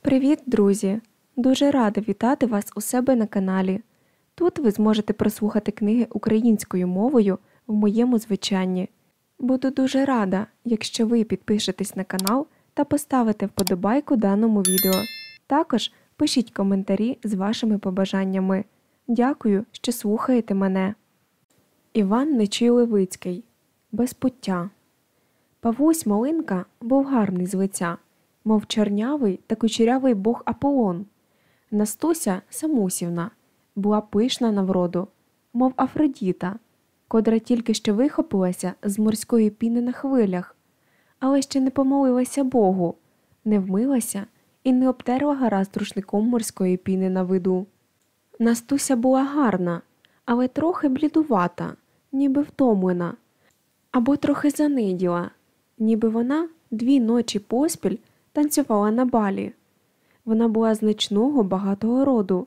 Привіт, друзі! Дуже рада вітати вас у себе на каналі. Тут ви зможете прослухати книги українською мовою в моєму звичанні. Буду дуже рада, якщо ви підпишетесь на канал та поставите вподобайку даному відео. Також пишіть коментарі з вашими побажаннями. Дякую, що слухаєте мене. Іван Нечій Левицький Без пуття. Павусь Малинка був гарний з лиця, мов чорнявий та кучерявий бог Аполлон. Настуся Самусівна була пишна на вроду, мов Афродіта, кодра тільки що вихопилася з морської піни на хвилях, але ще не помолилася Богу, не вмилася і не обтерла гаразд рушником морської піни на виду. Настуся була гарна, але трохи блідувата, ніби втомлена, або трохи заниділа, ніби вона дві ночі поспіль танцювала на балі. Вона була значного багатого роду,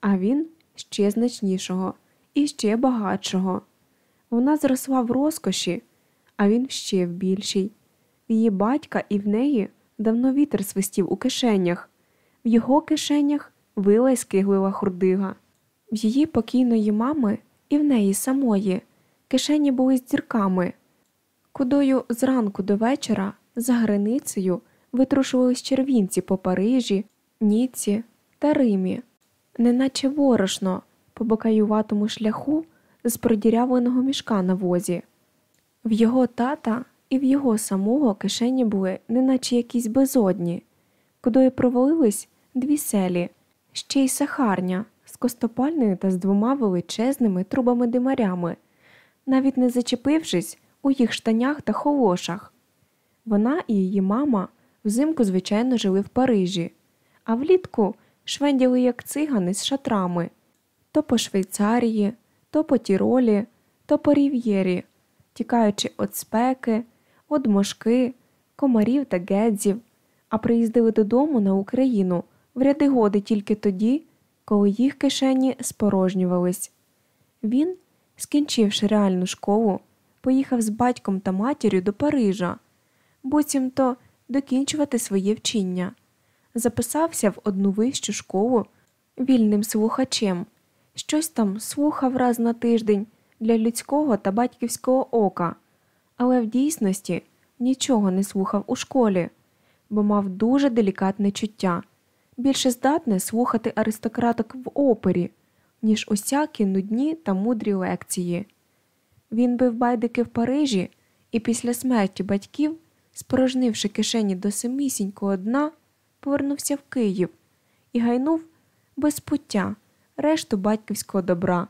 а він ще значнішого і ще багатшого. Вона зросла в розкоші, а він ще в більшій. В її батька і в неї давно вітер свистів у кишенях, в його кишенях вила й скиглила хурдига. В її покійної мами і в неї самої кишені були з дірками, кудою зранку до вечора за границею витрушувались червінці по Парижі, Ніці та Римі, неначе ворошно по бокаюватому шляху з продірявленого мішка на возі. В його тата і в його самого кишені були неначе якісь безодні, кудою провалились дві селі, ще й сахарня з костопальною та з двома величезними трубами димарями, навіть не зачепившись у їх штанях та холошах. Вона і її мама взимку, звичайно, жили в Парижі, а влітку швенділи як цигани з шатрами то по Швейцарії, то по Тіролі, то по Рів'єрі, тікаючи від спеки, від мошки, комарів та гедзів, а приїздили додому на Україну в ряди годи тільки тоді, коли їх кишені спорожнювались. Він, скінчивши реальну школу, поїхав з батьком та матір'ю до Парижа, буцімто докінчувати своє вчення, записався в одну вищу школу вільним слухачем, щось там слухав раз на тиждень для людського та батьківського ока, але в дійсності нічого не слухав у школі, бо мав дуже делікатне чуття, більше здатне слухати аристократок в опері, ніж усякі нудні та мудрі лекції. Він бив байдики в Парижі і після смерті батьків, спорожнивши кишені до самісінького дна, повернувся в Київ і гайнув без пуття решту батьківського добра,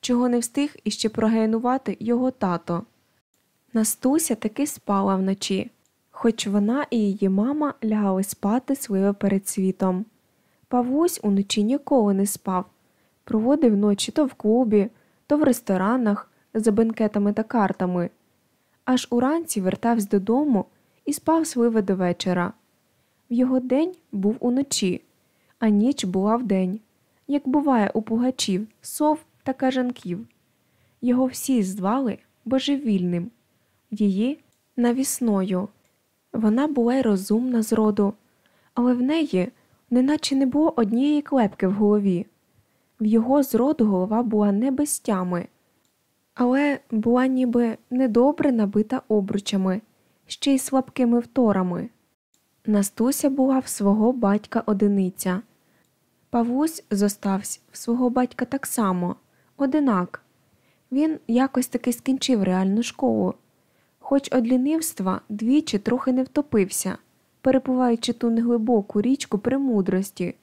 чого не встиг іще прогайнувати його тато. Настуся таки спала вночі, хоч вона і її мама лягали спати своє перед світом. Павусь уночі ніколи не спав, проводив ночі то в клубі, то в ресторанах за бенкетами та картами. Аж уранці вертався додому і спав сливе до вечора. В його день був уночі, а ніч була вдень, як буває у пугачів, сов та кажанків. Його всі звали божевільним, її навісною. Вона була й розумна зроду, але в неї неначе не було однієї клепки в голові. В його зроду голова була не без тями, але була ніби недобре набита обручами, ще й слабкими вторами. Настуся була в свого батька одиниця. Павусь зостався в свого батька так само, одинак. Він якось таки скінчив реальну школу, хоч од лінивства двічі трохи не втопився, перепливаючи ту неглибоку річку премудрості,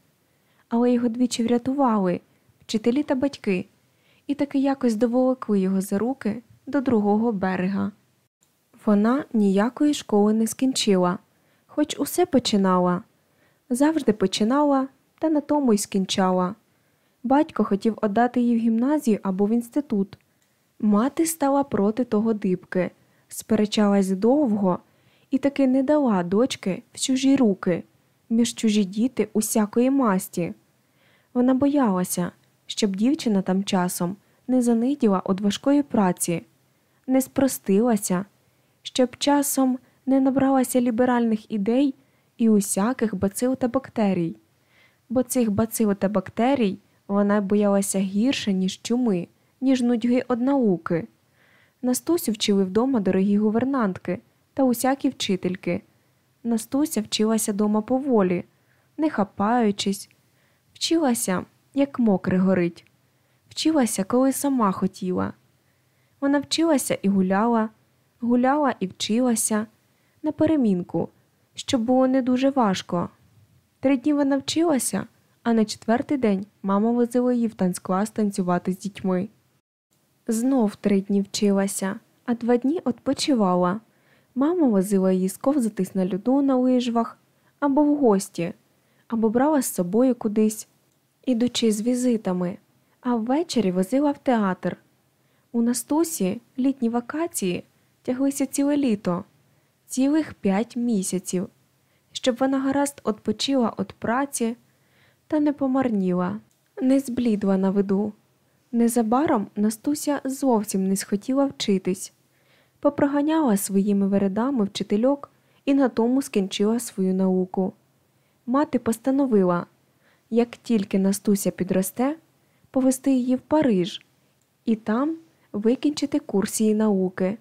але його двічі врятували вчителі та батьки, і таки якось доволокли його за руки до другого берега. Вона ніякої школи не скінчила, хоч усе починала, завжди починала та на тому й скінчала. Батько хотів отдати її в гімназію або в інститут. Мати стала проти того дибки, сперечалась довго і таки не дала дочки в чужі руки, між чужі діти усякої масті. Вона боялася, щоб дівчина там часом не заниділа від важкої праці, не спростилася, щоб часом не набралася ліберальних ідей і усяких бацил та бактерій, бо цих бацил та бактерій вона боялася гірше, ніж чуми, ніж нудьги од науки. Настусю вчили вдома дорогі гувернантки та усякі вчительки. Настуся вчилася дома поволі, не хапаючись, вчилася, як мокре горить, вчилася, коли сама хотіла. Вона вчилася і гуляла, гуляла і вчилася на перемінку, що було не дуже важко. Три дні вона вчилася, а на четвертий день мама возила її в танцклас танцювати з дітьми. Знов три дні вчилася, а два дні відпочивала. Мама возила її сковзатись на льоду на лижвах або в гості, або брала з собою кудись, ідучи з візитами, а ввечері возила в театр. У Настусі літні вакації тяглися ціле літо, цілих п'ять місяців, щоб вона гаразд відпочила від праці та не помарніла, не зблідла на виду. Незабаром Настуся зовсім не схотіла вчитись, попроганяла своїми вередами вчительок і на тому скінчила свою науку. Мати постановила, як тільки Настуся підросте, повести її в Париж і там викінчити курс її науки.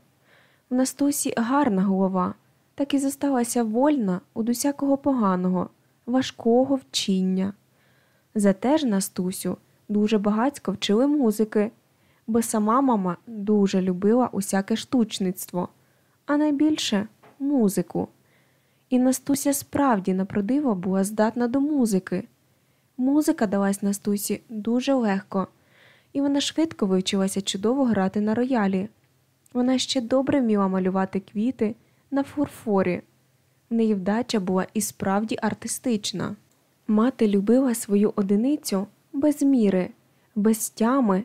В Настусі гарна голова, так і зосталася вольна від усякого поганого, важкого вчіння. Зате ж Настусю дуже багацько вчили музики, бо сама мама дуже любила усяке штучництво, а найбільше музику. І Настуся справді на продиво була здатна до музики. Музика далась Настусі дуже легко, і вона швидко вивчилася чудово грати на роялі. Вона ще добре вміла малювати квіти на фурфорі. В неї вдача була і справді артистична. Мати любила свою одиницю без міри, без тями,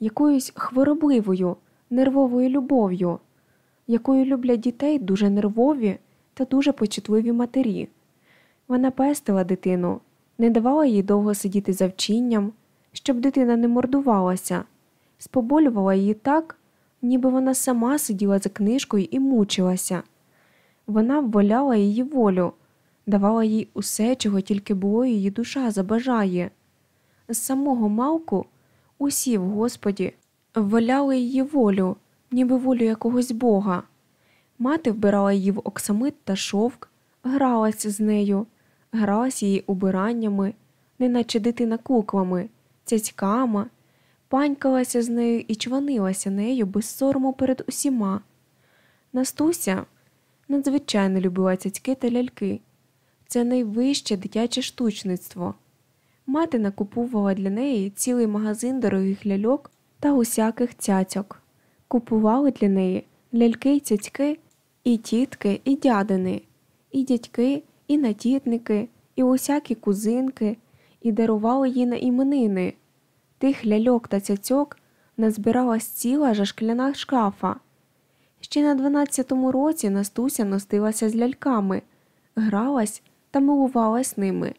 якоюсь хворобливою, нервовою любов'ю, якою люблять дітей дуже нервові та дуже почутливі матері. Вона пестила дитину, не давала їй довго сидіти за вчинням, щоб дитина не мордувалася, споболювала її так, ніби вона сама сиділа за книжкою і мучилася. Вона вволяла її волю, давала їй усе, чого тільки було її душа забажає. З самого малку усі в Господі вваляли її волю, ніби волю якогось бога. Мати вбирала її в оксамит та шовк, гралася з нею, гралася її убираннями, неначе дитина куклами, цяцьками, панькалася з нею і чванилася нею без сорому перед усіма. Настуся надзвичайно любила цяцьки та ляльки. Це найвище дитяче штучництво. Мати накупувала для неї цілий магазин дорогих ляльок та усяких цяцьок. Купували для неї ляльки й цяцьки, і тітки, і дядини, і дядьки, і натітники, і усякі кузинки, і дарували їй на іменини. Тих ляльок та цяцьок назбиралась ціла жашкляна шкафа. Ще на дванадцятому році Настуся ностилася з ляльками, гралась та милувалась ними,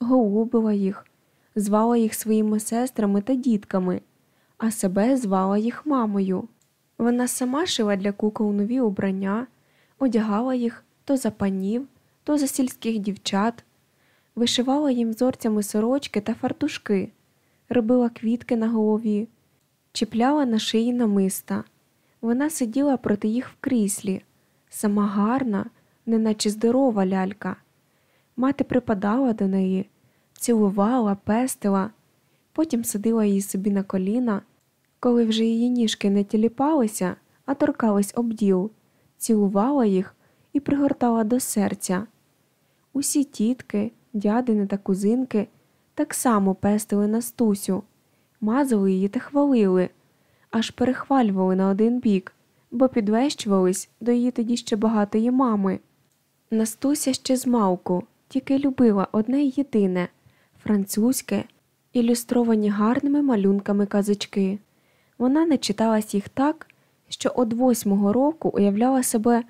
голубила їх, звала їх своїми сестрами та дітками, а себе звала їх мамою. Вона сама шила для кукол нові убрання, одягала їх то за панів, то за сільських дівчат, вишивала їм взорцями сорочки та фартушки, робила квітки на голові, чіпляла на шиї намиста. Вона сиділа проти їх в кріслі, сама гарна, неначе здорова лялька. Мати припадала до неї, цілувала, пестила, потім садила її собі на коліна, коли вже її ніжки не тіліпалися, а торкались обділ, цілувала їх і пригортала до серця. Усі тітки, дядини та кузинки так само пестили Настусю, мазали її та хвалили, аж перехвалювали на один бік, бо підвещувались до її тоді ще багатої мами. Настуся ще змалку, тільки любила одне єдине французьке, ілюстровані гарними малюнками казочки. Вона не читалась їх так, що од восьмого року уявляла себе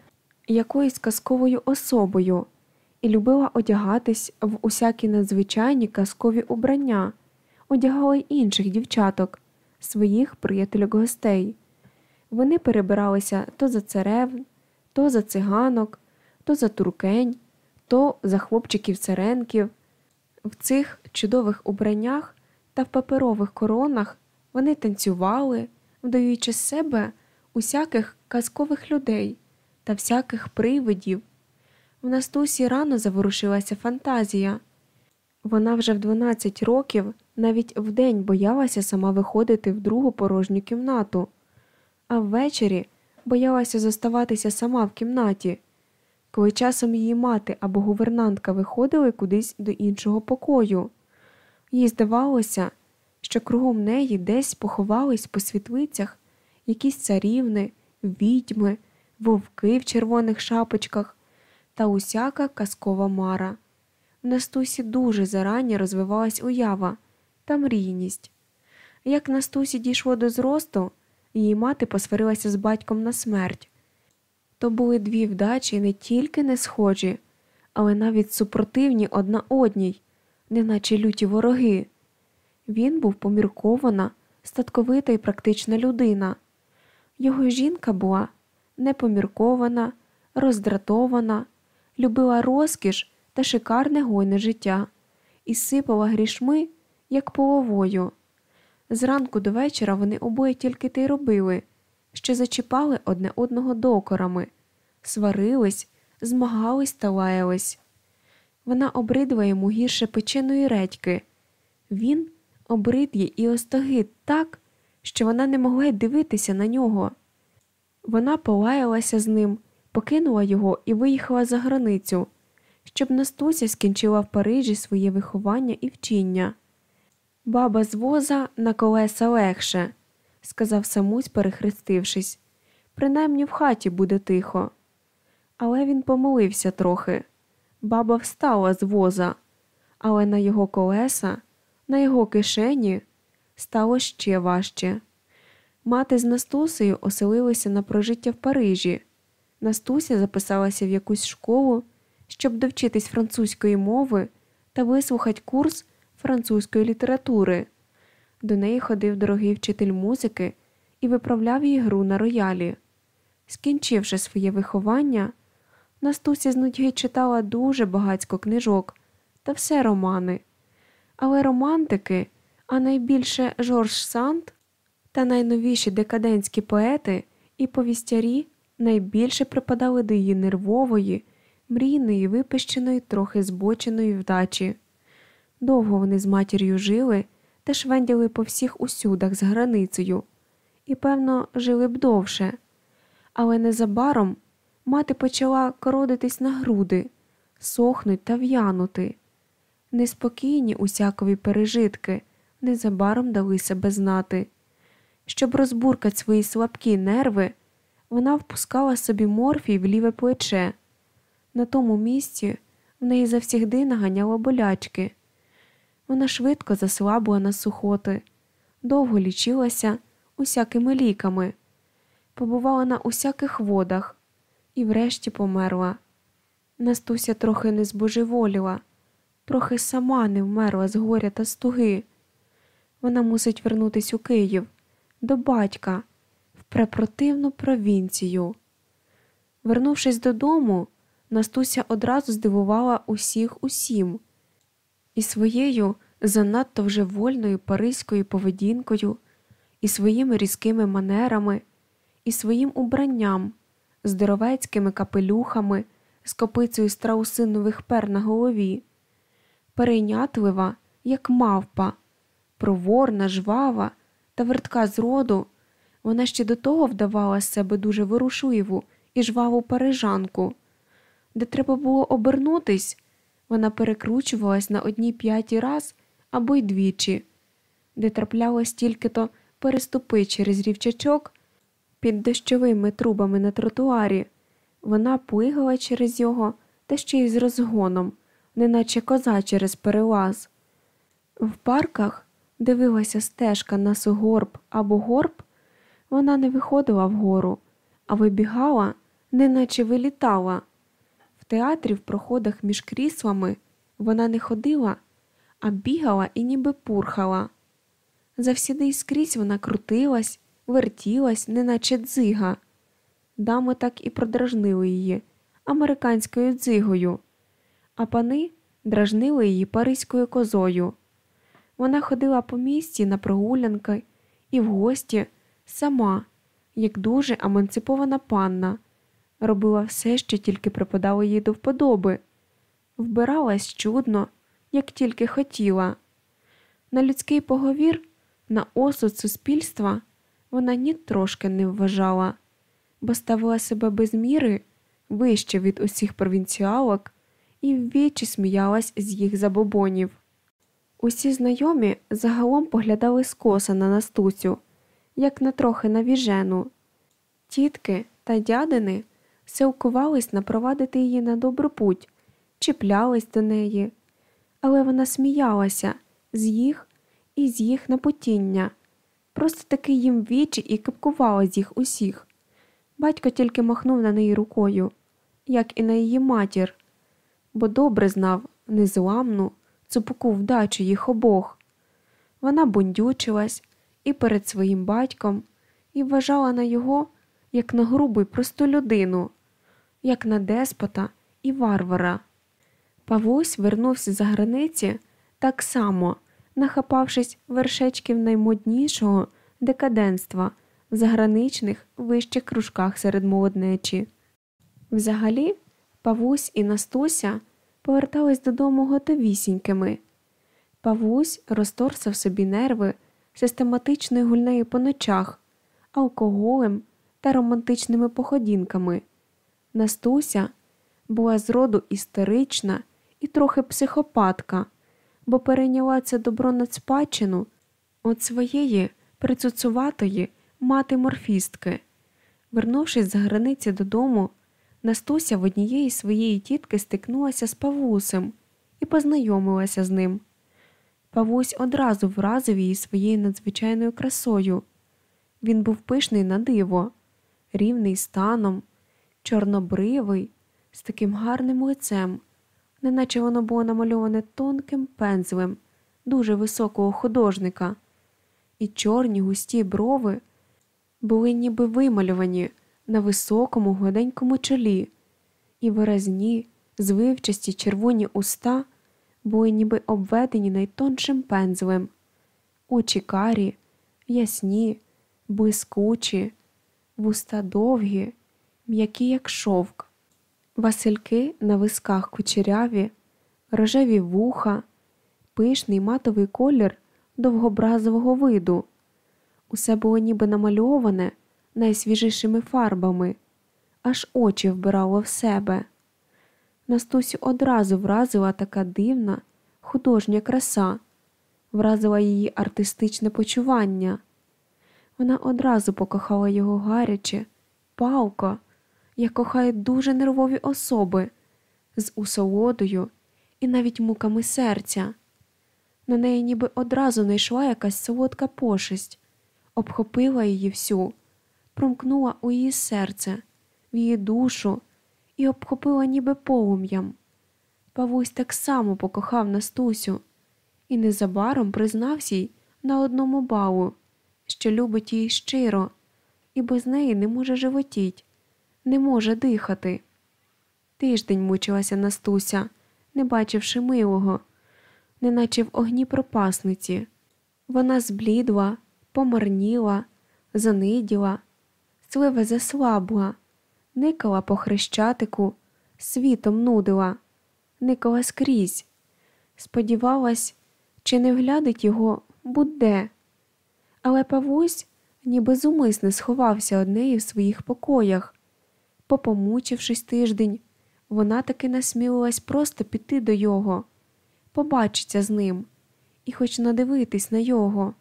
якоюсь казковою особою і любила одягатись в усякі надзвичайні казкові убрання, одягала й інших дівчаток, своїх приятелів гостей. Вони перебиралися то за царевн, то за циганок, то за туркень, то за хлопчиків сиренків. В цих чудових убраннях та в паперових коронах вони танцювали, вдаючи з себе усяких казкових людей та всяких привидів. В Настусі рано заворушилася фантазія. Вона вже в 12 років навіть вдень боялася сама виходити в другу порожню кімнату, а ввечері боялася зоставатися сама в кімнаті, коли часом її мати або гувернантка виходили кудись до іншого покою. Їй здавалося, що кругом неї десь поховались по світлицях якісь царівни, відьми, вовки в червоних шапочках та усяка казкова мара. В Настусі дуже зарані розвивалась уява та мрійність. Як Настусі дійшло до зросту, її мати посварилася з батьком на смерть. То були дві вдачі не тільки не схожі, але навіть супротивні одна одній, неначе люті вороги. Він був поміркована, статковита і практична людина. Його жінка була непоміркована, роздратована, любила розкіш та шикарне гойне життя і сипала грішми, як половою. Зранку до вечора вони обоє тільки те й робили, що зачіпали одне одного докорами, сварились, змагались та лаялись. Вона обридла йому гірше печеної редьки. Він обрид їй і остогид так, що вона не могла й дивитися на нього. Вона полаялася з ним, покинула його і виїхала за границю, щоб Настуся скінчила в Парижі своє виховання і вчіння. Баба з воза на колеса легше, сказав Самусь, перехрестившись. Принаймні в хаті буде тихо. Але він помолився трохи. Баба встала з воза, але на його колеса, на його кишені стало ще важче. Мати з Настусею оселилися на прожиття в Парижі. Настуся записалася в якусь школу, щоб довчитись французької мови та вислухати курс французької літератури. До неї ходив дорогий вчитель музики і виправляв її гру на роялі. Скінчивши своє виховання, Настуся з нудьги читала дуже багацько книжок та все романи. Але романтики, а найбільше Жорж Санд та найновіші декадентські поети і повістярі найбільше припадали до її нервової, мрійної, випищеної, трохи збоченої вдачі. Довго вони з матір'ю жили та швендяли по всіх усюдах з границею, і, певно, жили б довше. Але незабаром мати почала кородитись на груди, сохнуть та в'янути. Неспокійні усякові пережитки незабаром дали себе знати. Щоб розбуркати свої слабкі нерви, вона впускала собі морфій в ліве плече. На тому місці в неї завсігди наганяло болячки. Вона швидко заслабла на сухоти, довго лічилася усякими ліками, побувала на усяких водах і врешті померла. Настуся трохи не збожеволіла, трохи сама не вмерла з горя та стуги. Вона мусить вернутись у Київ до батька препротивну провінцію. Вернувшись додому, Настуся одразу здивувала усіх усім і своєю занадто вже вольною паризькою поведінкою, і своїми різкими манерами, і своїм убранням, здоровецькими капелюхами, з копицею страусинових пер на голові, перейнятлива, як мавпа, проворна, жвава та вертка з роду, вона ще до того вдавала з себе дуже вирушливу і жваву парижанку, де треба було обернутись, вона перекручувалась на одній п'ятій раз або й двічі, де траплялось тільки то переступи через рівчачок під дощовими трубами на тротуарі, вона плигала через його та ще й з розгоном, неначе коза через перелаз. В парках дивилася стежка на сугорб або горб, вона не виходила вгору, а вибігала, неначе вилітала. В театрі в проходах між кріслами вона не ходила, а бігала і ніби пурхала. Завсіди й скрізь вона крутилась, вертілась, неначе дзига. Дами так і продражнили її американською дзигою, а пани дражнили її паризькою козою. Вона ходила по місті на прогулянки і в гості сама, як дуже емансипована панна, робила все, що тільки припадало їй до вподоби, вбиралась чудно, як тільки хотіла. На людський поговір, на осуд суспільства вона ні трошки не вважала, бо ставила себе без міри вище від усіх провінціалок і ввічі сміялась з їх забобонів. Усі знайомі загалом поглядали скоса на Настусю, як на трохи навіжену. Тітки та дядини силкувались напровадити її на добру путь, чіплялись до неї, але вона сміялася з їх і з їх напотіння, просто таки їм вічі і кипкувала з їх усіх. Батько тільки махнув на неї рукою, як і на її матір, бо добре знав незламну цупку вдачу їх обох. Вона бундючилась і перед своїм батьком і вважала на його як на грубу й просту людину, як на деспота і варвара. Павусь вернувся за границі так само, нахапавшись вершечків наймоднішого декаденства в заграничних вищих кружках серед молоднечі. Взагалі, Павусь і Настуся повертались додому готовісінькими. Павусь розторсав собі нерви систематичною гульнею по ночах, алкоголем та романтичними походінками. Настуся була зроду істерична і трохи психопатка, бо перейняла це добро над спадщину від своєї прицуцуватої мати морфістки. Вернувшись за границі додому, Настуся в однієї своєї тітки стикнулася з Павусем і познайомилася з ним. Павусь одразу вразив її своєю надзвичайною красою. Він був пишний на диво, рівний станом, чорнобривий, з таким гарним лицем, неначе воно було намальоване тонким пензлем дуже високого художника, і чорні густі брови були ніби вималювані на високому гладенькому чолі, і виразні, звивчасті червоні уста були ніби обведені найтоншим пензлем, очі карі, ясні, блискучі, вуста довгі, м'які, як шовк, васильки на висках кучеряві, рожеві вуха, пишний матовий колір довгобразового виду. Усе було ніби намальоване найсвіжішими фарбами, аж очі вбирало в себе. Настусю одразу вразила така дивна, художня краса, вразила її артистичне почування. Вона одразу покохала його гаряче, палко, як кохають дуже нервові особи, з усолодою і навіть муками серця. На неї ніби одразу знайшла якась солодка пошесть, обхопила її всю, промкнула у її серце, в її душу і обхопила ніби полум'ям. Павусь так само покохав Настусю і незабаром признався й на одному балу, що любить її щиро, і без неї не може животіть, не може дихати. Тиждень мучилася Настуся, не бачивши милого, неначе в огні пропасниці. Вона зблідла, помарніла, заниділа, сливе заслабла, никала по хрещатику, світом нудила, никала скрізь. Сподівалась, чи не вглядить його будь-де. Але Павусь ніби зумисне сховався од неї в своїх покоях. Попомучившись тиждень, вона таки насмілилась просто піти до його, побачиться з ним і хоч надивитись на його.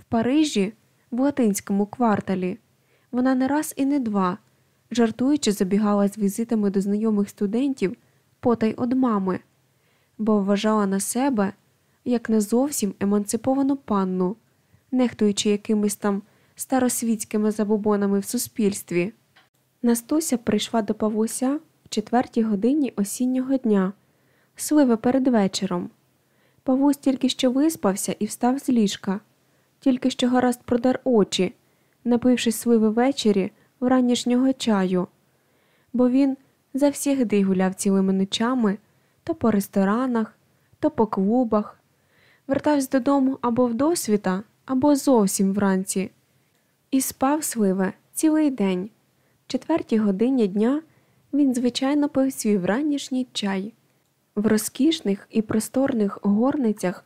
В Парижі, в латинському кварталі, вона не раз і не два, жартуючи, забігала з візитами до знайомих студентів потай од мами, бо вважала на себе як не зовсім емансиповану панну, нехтуючи якимись там старосвітськими забобонами в суспільстві. Настуся прийшла до Павуся в четвертій годині осіннього дня, сливе перед вечором. Павусь тільки що виспався і встав з ліжка, тільки що гаразд продар очі, напившись сливи ввечері вранішнього чаю, бо він завсігди гуляв цілими ночами то по ресторанах, то по клубах, вертався додому або в досвіта, або зовсім вранці, і спав сливе цілий день. В четвертій годині дня він, звичайно, пив свій вранішній чай. В розкішних і просторних горницях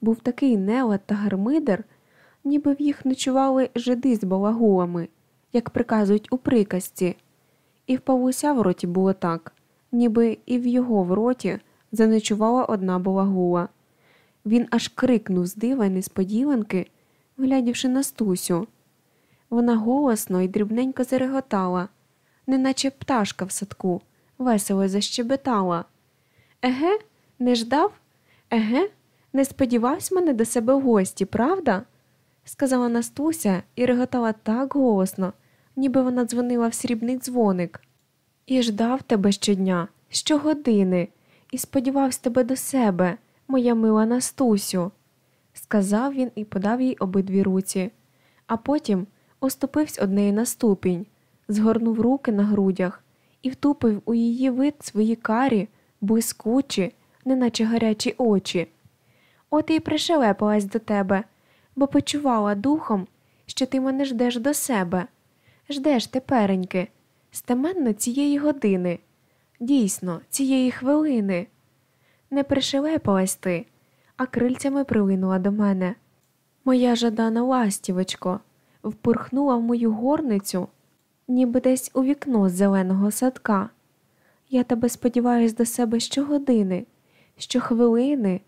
був такий нелад та гармидер, ніби в їх ночували жиди з балагулами, як приказують у приказці, і в Павлуся в роті було так, ніби і в його в роті заночувала одна балагула. Він аж крикнув з дива й несподіванки, глядівши на Стусю. Вона голосно і дрібненько зареготала, неначе пташка в садку, весело защебетала. Еге, не ждав? Еге, не сподівався мене до себе в гості, правда? сказала Настуся і реготала так голосно, ніби вона дзвонила в срібний дзвоник. І ждав тебе щодня, щогодини, і сподівався тебе до себе, моя мила Настусю, сказав він і подав їй обидві руці, а потім оступився однеї на ступінь, згорнув руки на грудях і втупив у її вид свої карі, блискучі, неначе гарячі очі. От і пришелепилась до тебе, бо почувала духом, що ти мене ждеш до себе, ждеш тепереньки, стеменно цієї години, дійсно, цієї хвилини. Не пришелепилась ти, а крильцями прилинула до мене. Моя жадана ластівочко впорхнула в мою горницю, ніби десь у вікно з зеленого садка. Я тебе сподіваюсь до себе щогодини, щохвилини,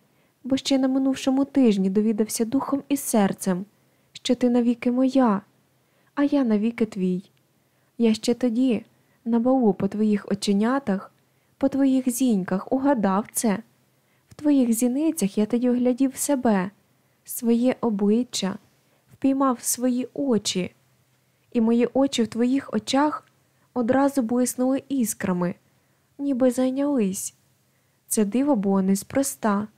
бо ще на минувшому тижні довідався духом і серцем, що ти навіки моя, а я навіки твій. Я ще тоді, на балу по твоїх оченятах, по твоїх зіньках угадав це. В твоїх зіницях я тоді оглядів себе, своє обличчя, впіймав свої очі, і мої очі в твоїх очах одразу блиснули іскрами, ніби зайнялись. Це диво було неспроста,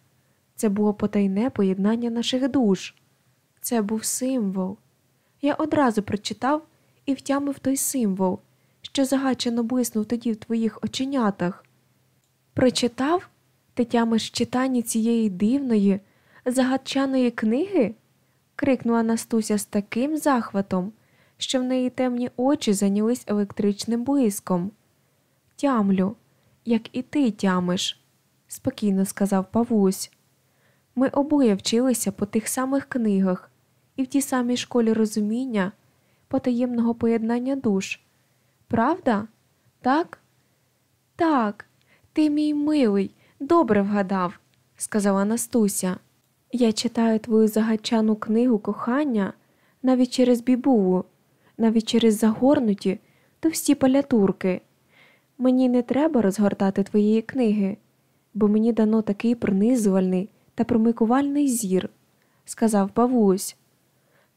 це було потайне поєднання наших душ, це був символ. Я одразу прочитав і втямив той символ, що загачено блиснув тоді в твоїх оченятах. Прочитав? Ти тямиш читання цієї дивної, загадчаної книги? крикнула Настуся з таким захватом, що в неї темні очі зайнялись електричним блиском. Тямлю, як і ти тямиш, спокійно сказав Павлусь. Ми обоє вчилися по тих самих книгах і в тій самій школі розуміння, потаємного поєднання душ. Правда? Так? Так, ти мій милий, добре вгадав, сказала Настуся. Я читаю твою загадчану книгу кохання навіть через бібулу, навіть через загорнуті товсті палятурки. Мені не треба розгортати твоєї книги, бо мені дано такий пронизувальний та промикувальний зір, сказав Павлусь.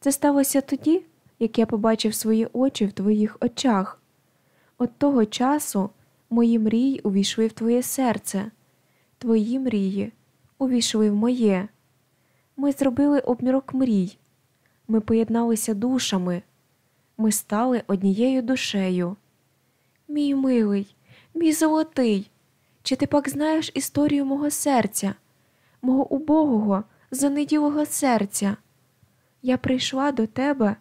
Це сталося тоді, як я побачив свої очі в твоїх очах. От того часу мої мрії увійшли в твоє серце, твої мрії увійшли в моє. Ми зробили обмірок мрій, ми поєдналися душами, ми стали однією душею. Мій милий, мій золотий, чи ти пак знаєш історію мого серця, мого убогого, занеділого серця? Я прийшла до тебе,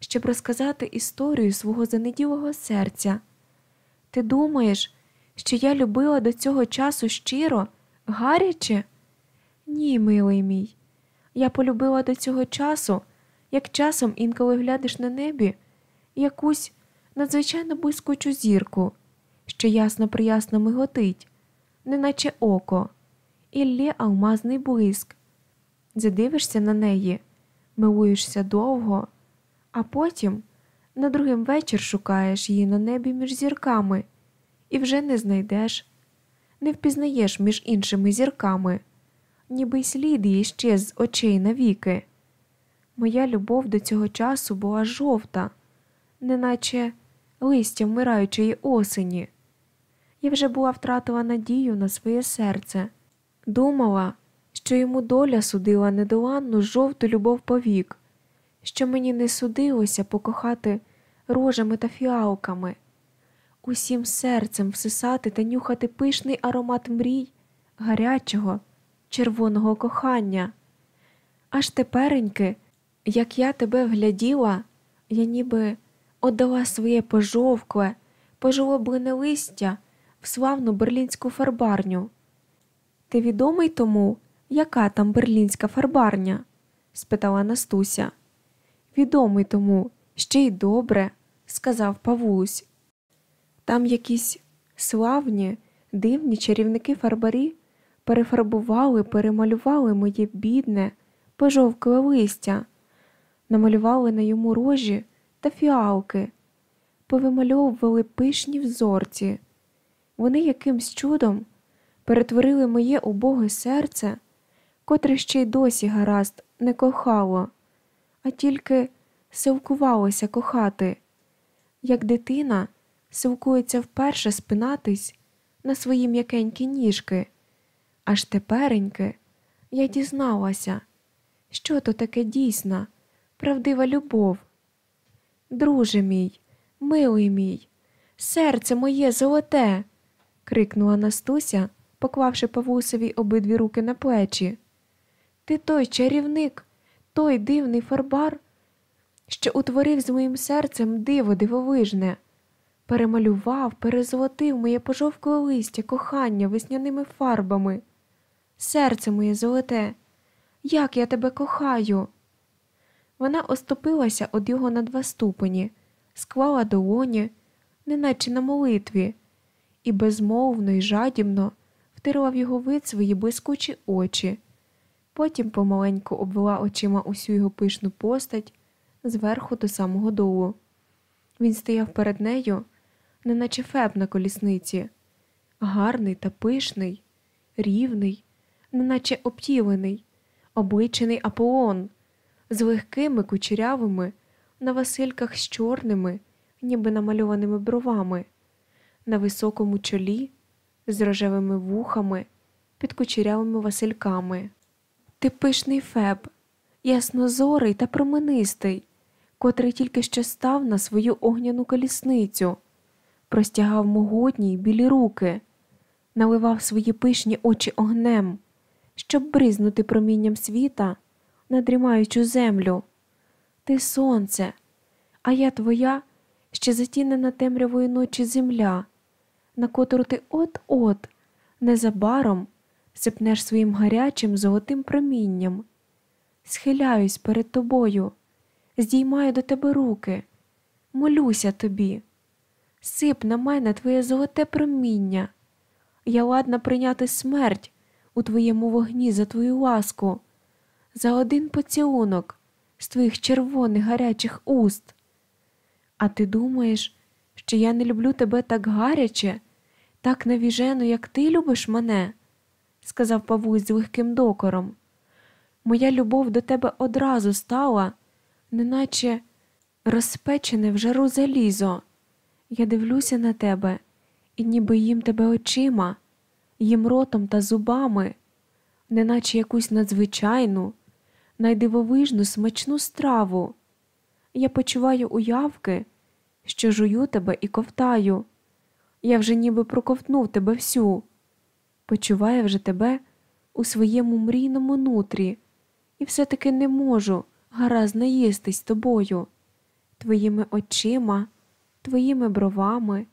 щоб розказати історію свого занеділого серця. Ти думаєш, що я любила до цього часу щиро, гаряче? Ні, милий мій. Я полюбила до цього часу, як часом інколи глядиш на небі якусь надзвичайно блискучу зірку, що ясно приясно миготить, неначе око, і лє алмазний блиск. Задивишся на неї, милуєшся довго, а потім на другим вечір шукаєш її на небі між зірками і вже не знайдеш, не впізнаєш між іншими зірками ніби й слід її ще з очей навіки. Моя любов до цього часу була жовта, неначе листя вмираючої осені. Я вже була втратила надію на своє серце, думала, що йому доля судила недоланну жовту любов повік, що мені не судилося покохати рожами та фіалками, усім серцем всисати та нюхати пишний аромат мрій гарячого, червоного кохання. Аж тепереньки, як я тебе вгляділа, я ніби отдала своє пожовкле, пожолоблене листя в славну берлінську фарбарню. Ти відомий тому, яка там берлінська фарбарня? спитала Настуся. Відомий тому, ще й добре, сказав Павусь. Там якісь славні, дивні чарівники фарбарі перефарбували, перемалювали моє бідне, пожовкле листя, намалювали на йому рожі та фіалки, повимальовували пишні взорці. Вони якимсь чудом перетворили моє убоге серце, котре ще й досі гаразд не кохало, а тільки силкувалося кохати, як дитина силкується вперше спинатись на свої м'якенькі ніжки. Аж тепереньки я дізналася, що то таке дійсна, правдива любов. Друже мій, милий мій, серце моє золоте. крикнула Настуся, поклавши Павусові обидві руки на плечі. Ти той чарівник, той дивний фарбар, що утворив з моїм серцем диво дивовижне, перемалював, перезолотив моє пожовкле листя кохання весняними фарбами. Серце моє золоте, як я тебе кохаю. Вона оступилася од його на два ступені, склала долоні, неначе на молитві, і безмовно й жадібно втирила в його вид свої блискучі очі, потім помаленьку обвела очима усю його пишну постать зверху до самого долу. Він стояв перед нею, неначе феб на колісниці, гарний та пишний, рівний, неначе обтілений, обличений Аполлон, з легкими кучерявими на васильках з чорними, ніби намальованими бровами, на високому чолі, з рожевими вухами, під кучерявими васильками. Ти пишний феб, яснозорий та променистий, котрий тільки що став на свою огняну колісницю, простягав могутні й білі руки, наливав свої пишні очі огнем, щоб бризнути промінням світа на дрімаючу землю. Ти сонце, а я твоя ще затінена темрявої ночі земля, на котру ти от-от, незабаром сипнеш своїм гарячим золотим промінням. Схиляюсь перед тобою, здіймаю до тебе руки, молюся тобі, сип на мене твоє золоте проміння. Я ладна прийняти смерть у твоєму вогні за твою ласку, за один поцілунок з твоїх червоних гарячих уст. А ти думаєш, що я не люблю тебе так гаряче, так навіжено, як ти любиш мене? Сказав Павусь з легким докором. Моя любов до тебе одразу стала, неначе розпечене в жару залізо. Я дивлюся на тебе і ніби їм тебе очима, їм ротом та зубами, неначе якусь надзвичайну, найдивовижну смачну страву. Я почуваю уявки, що жую тебе і ковтаю. Я вже ніби проковтнув тебе всю, почуваю вже тебе у своєму мрійному нутрі, і все-таки не можу гаразд наїстись тобою, твоїми очима, твоїми бровами,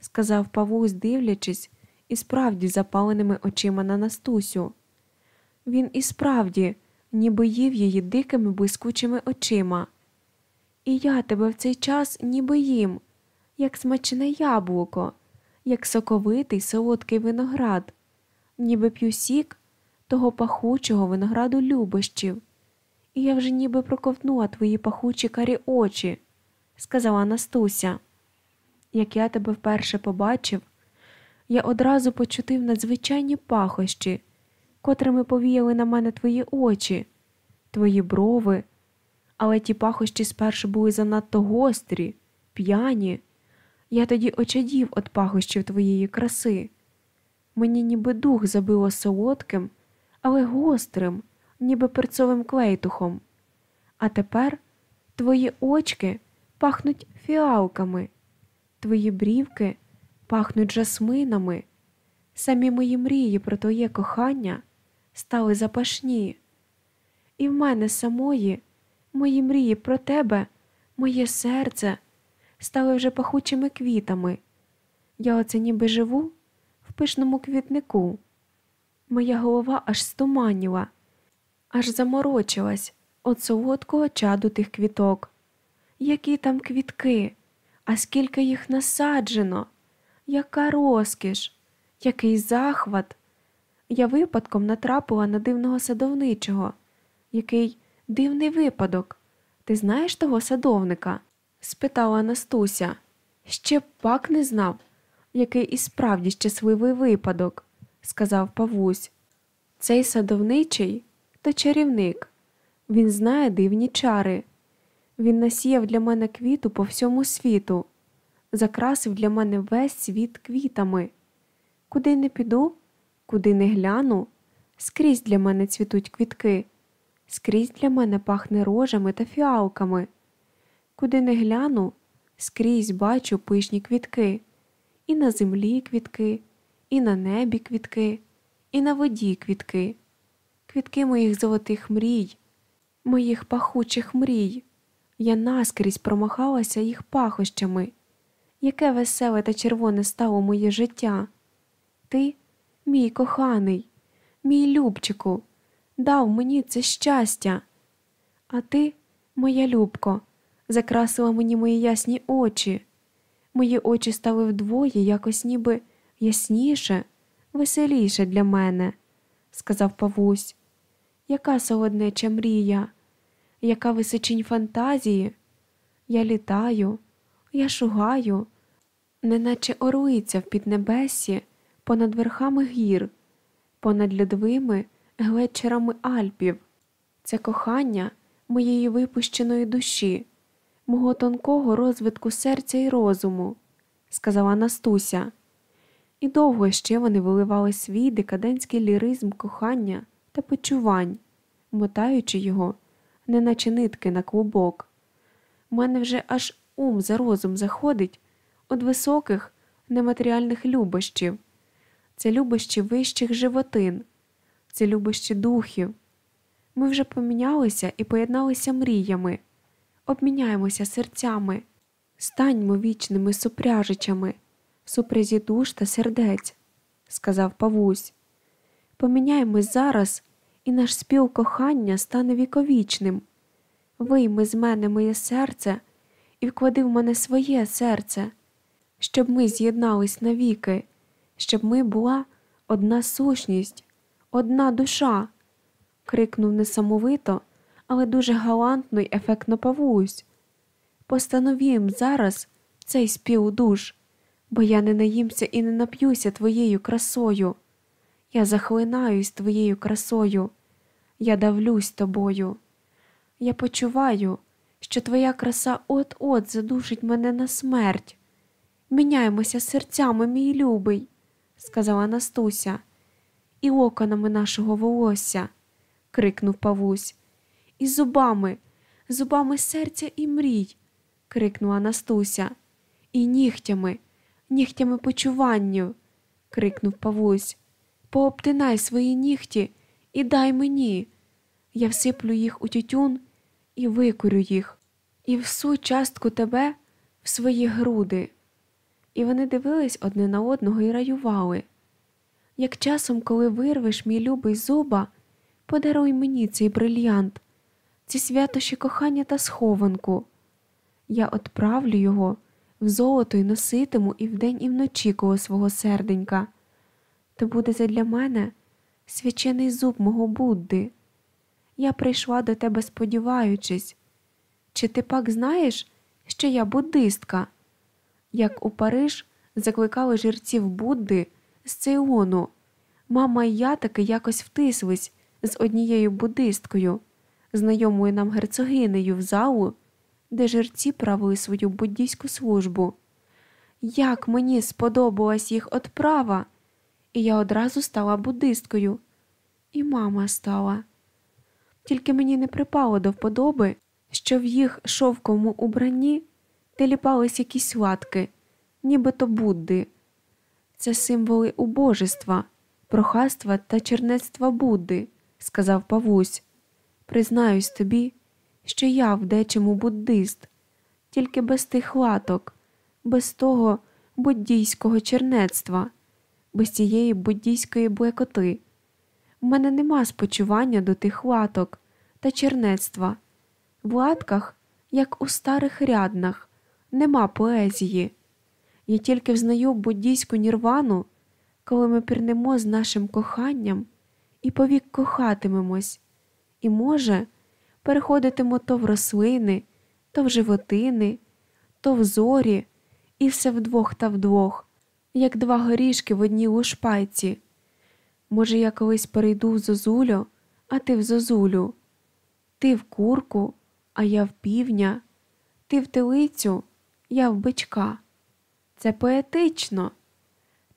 сказав Павусь, дивлячись, і справді запаленими очима на Настусю. Він і справді ніби їв її дикими блискучими очима. І я тебе в цей час ніби їм, як смачне яблуко, як соковитий солодкий виноград, ніби п'ю сік того пахучого винограду любощів. І я вже ніби проковтнула твої пахучі карі очі, сказала Настуся. Як я тебе вперше побачив, я одразу почутив надзвичайні пахощі, котрими повіяли на мене твої очі, твої брови, але ті пахощі спершу були занадто гострі, п'яні. Я тоді очадів від пахощів твоєї краси. Мені ніби дух забило солодким, але гострим, ніби перцовим клейтухом. А тепер твої очки пахнуть фіалками, твої брівки пахнуть жасминами, самі мої мрії про твоє кохання стали запашні, і в мене самої мої мрії про тебе, моє серце стали вже пахучими квітами. Я оце ніби живу пишному квітнику. Моя голова аж стуманіла, аж заморочилась от солодкого чаду тих квіток. Які там квітки, а скільки їх насаджено, яка розкіш, який захват. Я випадком натрапила на дивного садовничого, який дивний випадок. Ти знаєш того садовника? спитала Настуся. Ще пак не знав, який і справді щасливий випадок, сказав Павусь. Цей садовничий то чарівник. Він знає дивні чари. Він насіяв для мене квіту по всьому світу, закрасив для мене весь світ квітами. Куди не піду, куди не гляну, скрізь для мене цвітуть квітки, скрізь для мене пахне рожами та фіалками. Куди не гляну, скрізь бачу пишні квітки, і на землі квітки, і на небі квітки, і на воді квітки, квітки моїх золотих мрій, моїх пахучих мрій. Я наскрізь промахалася їх пахощами. Яке веселе та червоне стало моє життя. Ти, мій коханий, мій любчику, дав мені це щастя. А ти, моя любко, закрасила мені мої ясні очі. Мої очі стали вдвоє якось ніби ясніше, веселіше для мене, сказав Павусь. Яка солоднеча мрія, яка височинь фантазії. Я літаю, я шугаю, неначе орлиця в піднебесі понад верхами гір, понад льодовими глечерами Альпів. Це кохання моєї випущеної душі, мого тонкого розвитку серця і розуму, сказала Настуся. І довго ще вони виливали свій декадентський ліризм кохання та почувань, мотаючи його, неначе нитки на клубок. У мене вже аж ум за розум заходить від високих нематеріальних любощів, це любощі вищих животин, це любощі духів. Ми вже помінялися і поєдналися мріями, обміняємося серцями, станьмо вічними супряжичами в супрязі душ та сердець, сказав Павусь. Поміняємось зараз, і наш спіл кохання стане віковічним. Вийми з мене моє серце і вклади в мене своє серце, щоб ми з'єднались навіки, щоб ми була одна сущність, одна душа, крикнув несамовито, але дуже галантно й ефектно Павусь. Постановім зараз цей спів душ, бо я не наїмся і не нап'юся твоєю красою. Я захлинаюсь твоєю красою, я давлюсь тобою. Я почуваю, що твоя краса от-от задушить мене на смерть. Міняємося серцями, мій любий, сказала Настуся, і оконами нашого волосся, крикнув Павусь, і зубами, зубами серця і мрій, крикнула Настуся, і нігтями, нігтями почуванню, крикнув Павусь. Пообтинай свої нігті і дай мені. Я всиплю їх у тютюн і викурю їх, і всу частку тебе в свої груди. І вони дивились одне на одного і раювали. Як часом, коли вирвеш мій любий зуба, подаруй мені цей брильянт, ці святощі кохання та схованку. Я отправлю його в золото й носитиму і вдень, і вночі коло свого серденька. То буде це для мене свячений зуб мого Будди. Я прийшла до тебе, сподіваючись, чи ти пак знаєш, що я буддистка? Як у Париж закликали жерців Будди з Цейлону, мама і я таки якось втислись з однією буддисткою, знайомою нам герцогинею в залу, де жерці правили свою буддійську службу. Як мені сподобалась їх отправа, і я одразу стала буддисткою, і мама стала. Тільки мені не припало до вподоби, що в їх шовковому убранні теліпались якісь латки, нібито Будди. Це символи убожества, прохаства та чернецтва Будди, сказав Павусь. Признаюсь тобі, що я в дечому буддист, тільки без тих латок, без того буддійського чернецтва, без цієї буддійської блекоти. У мене нема спочування до тих латок та чернецтва. В латках, як у старих ряднах, нема поезії. Я тільки взнаю буддійську нірвану, коли ми пірнемо з нашим коханням і повік кохатимемось, і, може, переходитимо то в рослини, то в животини, то в зорі, і все вдвох та вдвох, як два горішки в одній лушпайці. Може, я колись перейду в зозулю, а ти в зозулю, ти в курку, а я в півня, ти в телицю, я в бичка. Це поетично.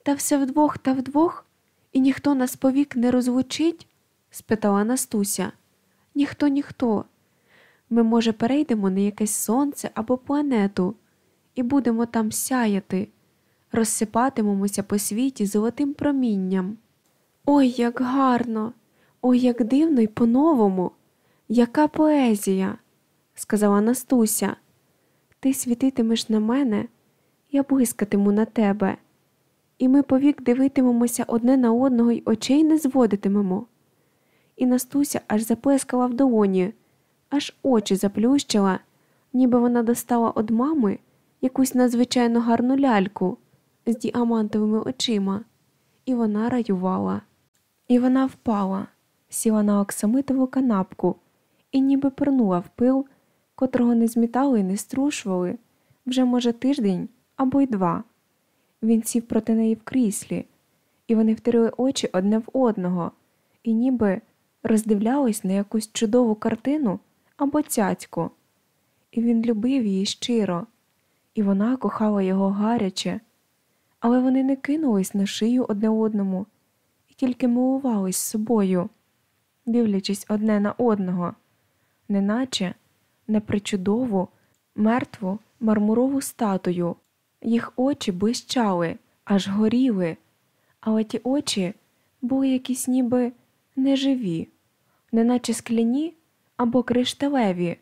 Та все вдвох та вдвох, і ніхто нас повік не розлучить? спитала Настуся. Ніхто, ніхто. Ми, може, перейдемо на якесь сонце або планету і будемо там сяяти, розсипатимемося по світі золотим промінням. Ой, як гарно, ой, як дивно й по-новому, яка поезія, сказала Настуся. Ти світитимеш на мене, я блискатиму на тебе, і ми повік дивитимемося одне на одного й очей не зводитимемо. І Настуся аж заплескала в долоні, аж очі заплющила, ніби вона достала од мами якусь надзвичайно гарну ляльку з діамантовими очима, і вона раювала. І вона впала, сіла на оксамитову канапку і ніби пирнула в пил, котрого не змітали і не струшували вже, може, тиждень або й два. Він сів проти неї в кріслі, і вони втирили очі одне в одного, і ніби роздивлялись на якусь чудову картину або цяцьку. І він любив її щиро, і вона кохала його гаряче, але вони не кинулись на шию одне одному і тільки милувались собою, дивлячись одне на одного, неначе на причудову, мертву мармурову статую. Їх очі блищали, аж горіли, але ті очі були якісь ніби неживі, неначе скляні або кришталеві,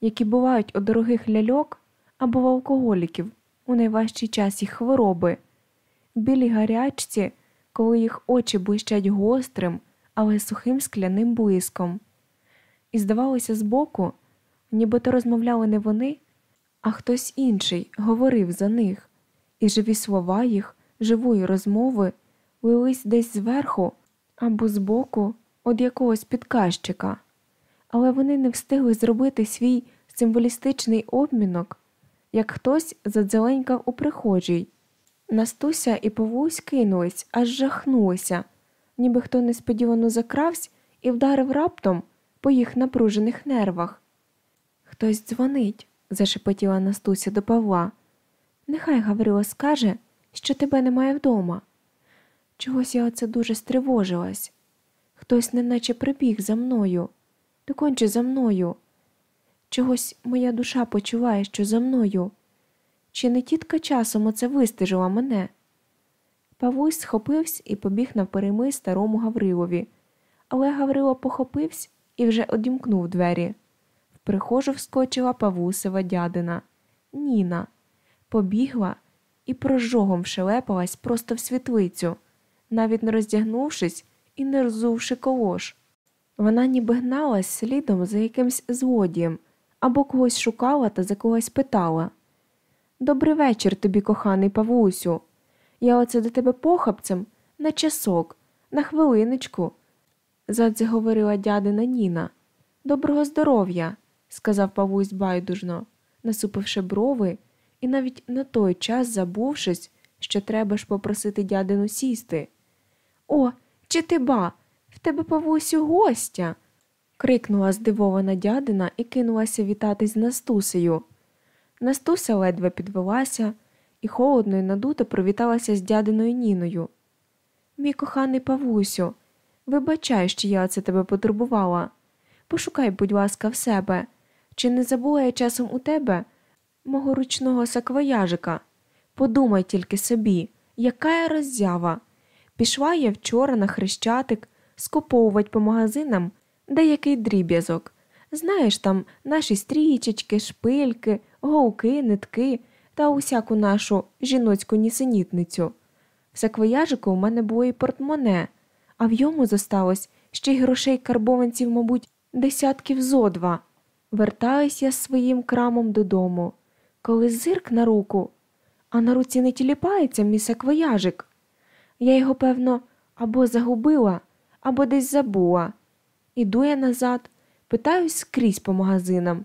які бувають у дорогих ляльок або в алкоголіків у найважчий час їх хвороби, білі гарячці, коли їх очі блищать гострим, але сухим скляним блиском. І здавалося збоку, нібито розмовляли не вони, а хтось інший говорив за них, і живі слова їх, живої розмови лились десь зверху або збоку від якогось підказчика, але вони не встигли зробити свій символістичний обмінок, як хтось задзеленькав у прихожій. Настуся і Павлусь кинулись, аж жахнулися, ніби хто несподівано закрався і вдарив раптом по їх напружених нервах. Хтось дзвонить, зашепотіла Настуся до Павла. Нехай Гаврило скаже, що тебе немає вдома. Чогось я оце дуже стривожилась. Хтось неначе прибіг за мною, доконче за мною. Чогось моя душа почуває, що за мною. Чи не тітка часом оце вистежила мене? Павлусь схопився і побіг навпереми старому Гаврилові, але Гаврило похопився і вже одімкнув двері. В прихожу вскочила Павусева дядина. Ніна. Побігла і прожогом шелепалась просто в світлицю, навіть не роздягнувшись і не роззувши колош. Вона ніби гналась слідом за якимсь злодієм або когось шукала та за когось питала. Добрий вечір тобі, коханий Павусю. Я оце до тебе похапцем на часок, на хвилиночку, задзе говорила дядина Ніна. Доброго здоров'я, сказав Павусь байдужно, насупивши брови і навіть на той час забувшись, що треба ж попросити дядину сісти. О, чи ти ба? В тебе, Павусю, гостя. крикнула здивована дядина і кинулася вітатись з Настусею. Настуся ледве підвелася і холодно й надуто привіталася з дядиною Ніною. Мій коханий Павусю, вибачай, що я оце тебе потурбувала. Пошукай, будь ласка, в себе, чи не забула я часом у тебе мого ручного саквояжика? Подумай тільки собі, яка я роззява. Пішла я вчора на хрещатик скуповувати по магазинам деякий дріб'язок. Знаєш, там наші стрічечки, шпильки, голки, нитки та усяку нашу жіноцьку нісенітницю. В саквояжику у мене було і портмоне, а в йому зосталось ще й грошей карбованців, мабуть, десятків зо два. Вертаюсь я з своїм крамом додому, коли зирк на руку, а на руці не тіліпається мій саквояжик. Я його, певно, або загубила, або десь забула. Іду я назад, питаюсь скрізь по магазинам,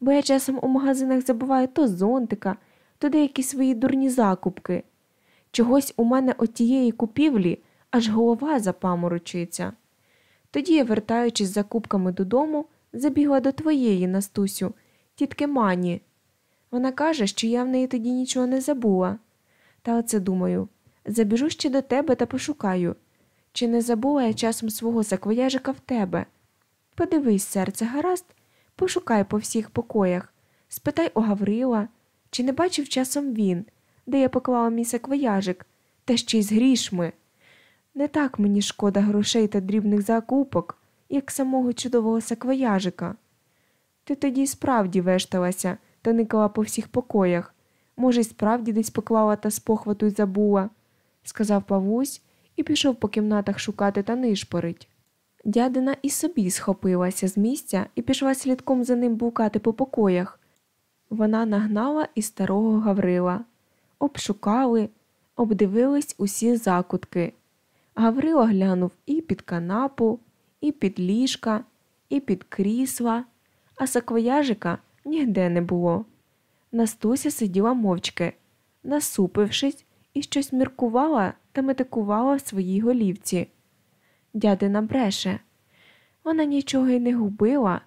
бо я часом у магазинах забуваю то зонтика, то деякі свої дурні закупки. Чогось у мене от тієї купівлі аж голова запаморочується. Тоді я, вертаючись за кубками додому, забігла до твоєї, Настусю, тітки Мані. Вона каже, що я в неї тоді нічого не забула. Та оце думаю забіжу ще до тебе та пошукаю, чи не забула я часом свого саквояжика в тебе. Подивись, серце, гаразд, пошукай по всіх покоях, спитай у Гаврила, чи не бачив часом він, де я поклала мій саквояжик, та ще й з грішми. Не так мені шкода грошей та дрібних закупок, як самого чудового саквояжика. Ти тоді справді вешталася та никала по всіх покоях. Може, й справді десь поклала та спохвату й забула, сказав Павусь і пішов по кімнатах шукати та нишпорить. Дядина і собі схопилася з місця і пішла слідком за ним блукати по покоях. Вона нагнала і старого Гаврила. Обшукали, обдивились усі закутки. Гаврило глянув і під канапу, і під ліжка, і під крісла, а саквояжика нігде не було. Настуся сиділа мовчки, насупившись, і щось міркувала та метикувала в своїй голівці. Дядина бреше. Вона нічого й не губила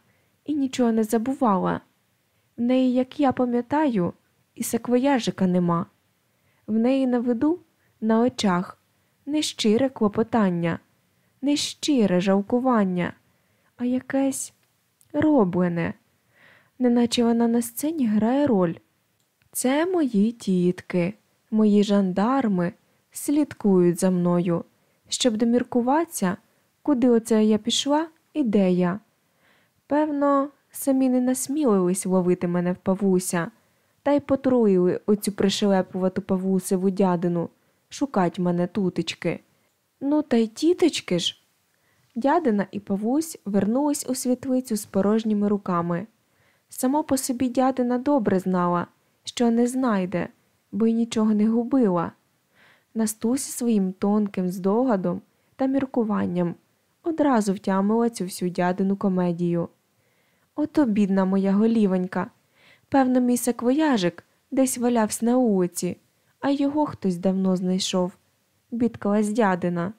і нічого не забувала. В неї, як я пам'ятаю, і саквояжика нема. В неї на виду, на очах, нещире клопотання, нещире жалкування, а якесь роблене, неначе вона на сцені грає роль. Це мої тітки, мої жандарми слідкують за мною, щоб доміркуватися, куди оце я пішла і де я. Певно, самі не насмілились ловити мене в павуся, та й потруїли оцю пришелепувату павусеву дядину, шукать мене тутечки. Ну, та й тіточки ж. Дядина і Павусь вернулись у світлицю з порожніми руками. Само по собі дядина добре знала, що не знайде, бо й нічого не губила. Настуся своїм тонким здогадом та міркуванням одразу втямила цю всю дядину комедію. Ото, бідна моя голівонька, певно, мій саквояжик десь валявся на вулиці, а його хтось давно знайшов. Бідкалась дядина.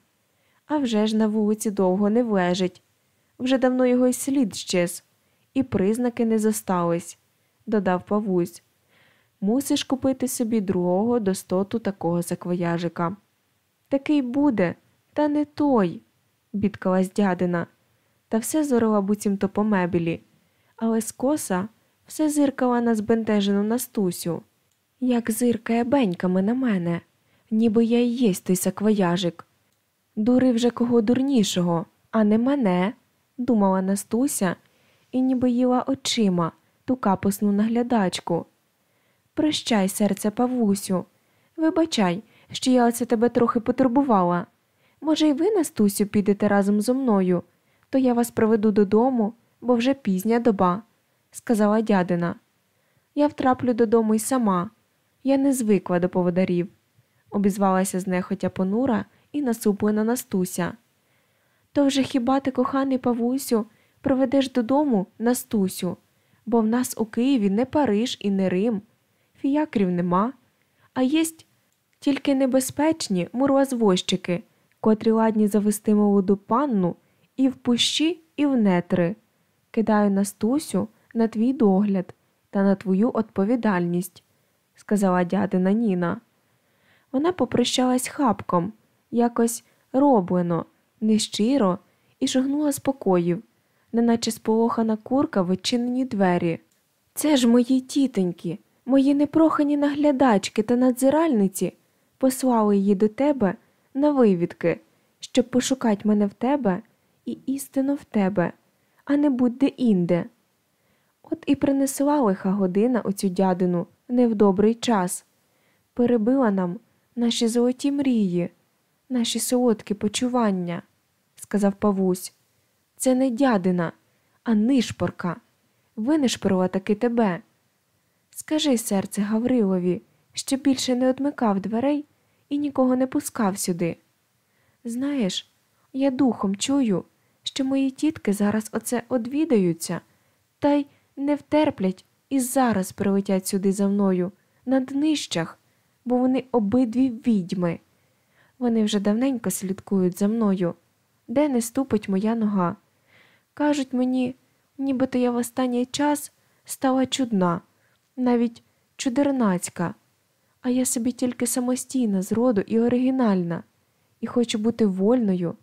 А вже ж на вулиці довго не влежить. Вже давно його й слід щез, і признаки не зостались, додав Павусь. Мусиш купити собі другого достоту такого саквояжика. Такий буде, та не той, бідкалась дядина, та все зорила буцімто по мебелі, але скоса все зиркала на збентежену Настусю. Як зиркає беньками на мене, ніби я й єсть той саквояжик. Дури вже кого дурнішого, а не мене, думала Настуся і ніби їла очима ту капусну наглядачку. Прощай, серце Павусю, вибачай, що я оце тебе трохи потурбувала. Може, й ви, Настусю, підете разом зо мною, то я вас проведу додому, бо вже пізня доба, сказала дядина. Я втраплю додому й сама. Я не звикла до поводарів, обізвалася знехотя понура і насуплена Настуся. То вже хіба ти, коханий Павусю, проведеш додому Настусю, бо в нас у Києві не Париж і не Рим, фіякрів нема, а єсть тільки небезпечні мурозвозчики, котрі ладні завести молоду панну і в пущі, і в нетри. Кидаю Настусю на твій догляд та на твою відповідальність, сказала дядина Ніна. Вона попрощалась хапком, якось роблено, нещиро, і шагнула з покоїв, неначе сполохана курка в відчинені двері. Це ж мої тітоньки, мої непрохані наглядачки та надзиральниці, послали її до тебе на вивідки, щоб пошукати мене в тебе і істину в тебе, а не будь-де інде. От і принесла лиха година оцю дядину не в добрий час, перебила нам наші золоті мрії, наші солодкі почування, сказав Павусь. Це не дядина, а нишпорка. Винишпорила таки тебе. Скажи, серце Гаврилові, що більше не одмикав дверей і нікого не пускав сюди. Знаєш, я духом чую, що мої тітки зараз оце одвідаються, та й не втерплять і зараз прилетять сюди за мною на днищах, бо вони обидві відьми. Вони вже давненько слідкують за мною, де не ступить моя нога. Кажуть мені, нібито я в останній час стала чудна, навіть чудернацька, а я собі тільки самостійна з роду і оригінальна, і хочу бути вольною,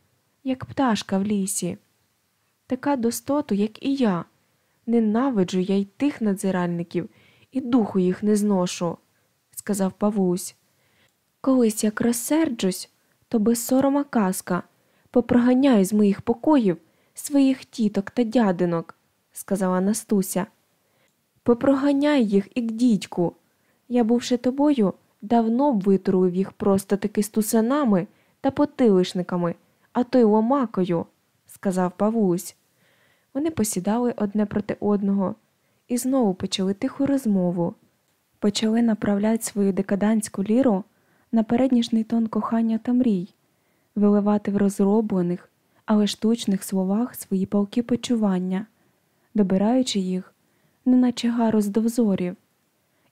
як пташка в лісі. Така достоту, як і я. Ненавиджу я й тих надзиральників, і духу їх не зношу, сказав Павусь. Колись як розсерджусь, то без сорома казка, попроганяю з моїх покоїв своїх тіток та дядинок, сказала Настуся. Попроганяй їх і к дідьку. Я, бувши тобою, давно б витурив їх просто таки стусанами та потилишниками, а то й ломакою, сказав Павусь. Вони посідали одне проти одного і знову почали тиху розмову, почали направляти свою декадантську ліру на переднішній тон кохання та мрій, виливати в розроблених, але штучних словах свої палки почування, добираючи їх, неначе гару до взорів.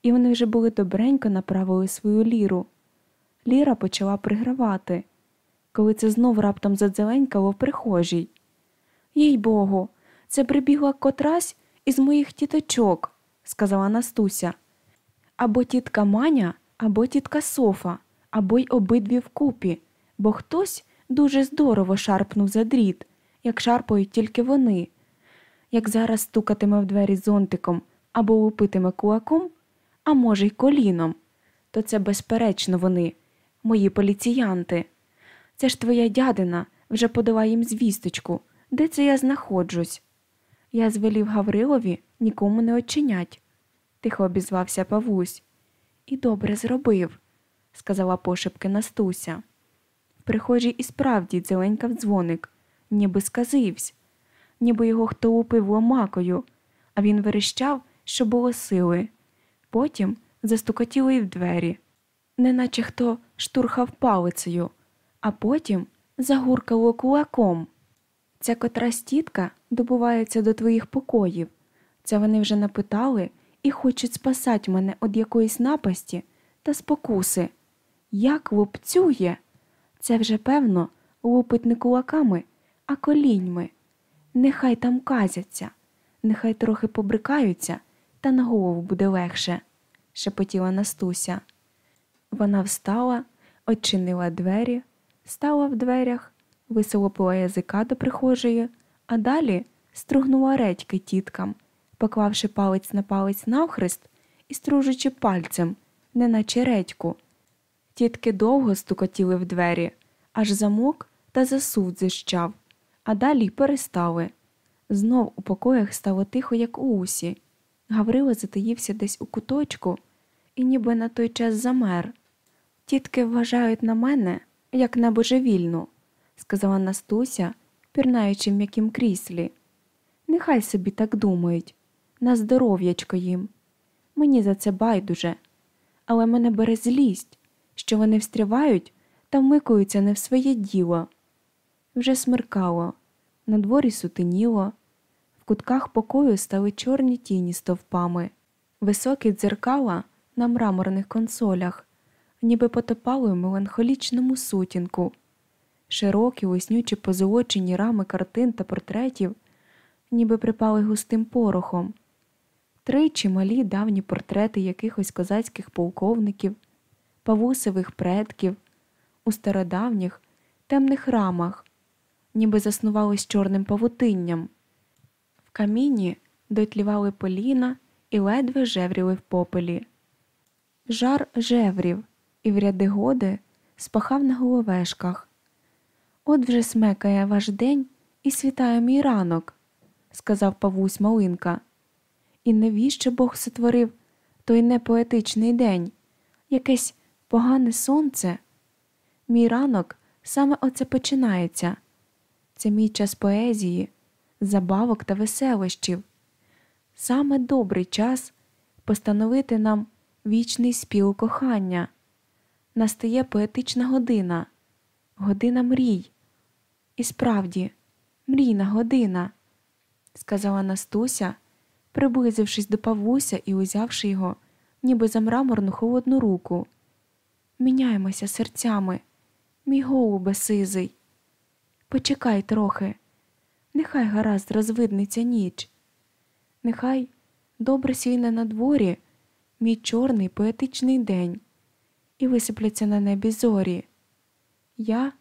І вони вже були добренько направили свою ліру. Ліра почала пригравати, коли це знов раптом задзеленькало в прихожій. Їй богу, це прибігла котрась із моїх тіточок, сказала Настуся. Або тітка Маня, або тітка Софа, або й обидві вкупі, бо хтось дуже здорово шарпнув за дріт, як шарпають тільки вони. Як зараз стукатиме в двері зонтиком або лупитиме кулаком, а може й коліном, то це, безперечно, вони, мої поліціянти. Це ж твоя дядина вже подала їм звісточку, де це я знаходжусь. Я звелів Гаврилові нікому не очинять, тихо обізвався Павусь. І добре зробив, сказала пошепки Настуся. В прихожій і справді зеленькав дзвоник, ніби сказивсь, ніби його хто лупив ломакою, а він верещав, що було сили. Потім застукотіли й в двері, неначе хто штурхав палицею, а потім загуркало кулаком. Ця котрась тітка добувається до твоїх покоїв. Це вони вже напитали і хочуть спасати мене від якоїсь напасті та спокуси. Як лупцює? Це вже, певно, лупить не кулаками, а коліньми. Нехай там казяться, нехай трохи побрикаються, та на голову буде легше, шепотіла Настуся. Вона встала, очинила двері, стала в дверях, висолопила язика до прихожої, а далі стругнула редьки тіткам, поклавши палець на палець навхрест і стружучи пальцем, неначе редьку. Тітки довго стукотіли в двері, аж замок та засув дзищав, а далі перестали. Знов у покоях стало тихо, як у усі. Гаврило затаївся десь у куточку і ніби на той час замер. Тітки вважають на мене, як на божевільну, сказала Настуся, пірнаючи в м'якім кріслі. Нехай собі так думають, на здоров'ячко їм. Мені за це байдуже, але мене бере злість, що вони встрявають та вмикуються не в своє діло. Вже смеркало, на дворі сутеніло, в кутках покою стали чорні тіні стовпами, високі дзеркала на мраморних консолях, ніби потопали в меланхолічному сутінку, широкі, лиснючі позолочені рами картин та портретів, ніби припали густим порохом, три чималі давні портрети якихось козацьких полковників, павусевих предків у стародавніх темних рамах, ніби заснувались чорним павутинням. В каміні дотлівали поліна і ледве жевріли в попелі. Жар жеврів, і в ряди годи спахав на головешках. От вже смекає ваш день і світає мій ранок, сказав Павусь Малинка. І навіщо Бог сотворив той непоетичний день, якесь погане сонце? Мій ранок саме оце починається. Це мій час поезії, забавок та веселощів. Саме добрий час постановити нам вічний спів кохання. Настає поетична година, година мрій. І справді, мрійна година, сказала Настуся, приблизившись до Павуся і узявши його, ніби за мраморну холодну руку. Міняємося серцями, мій голубе сизий. Почекай трохи, нехай гаразд розвидниться ніч, нехай добре сійне на дворі мій чорний поетичний день, і висипляться на небі зорі. Я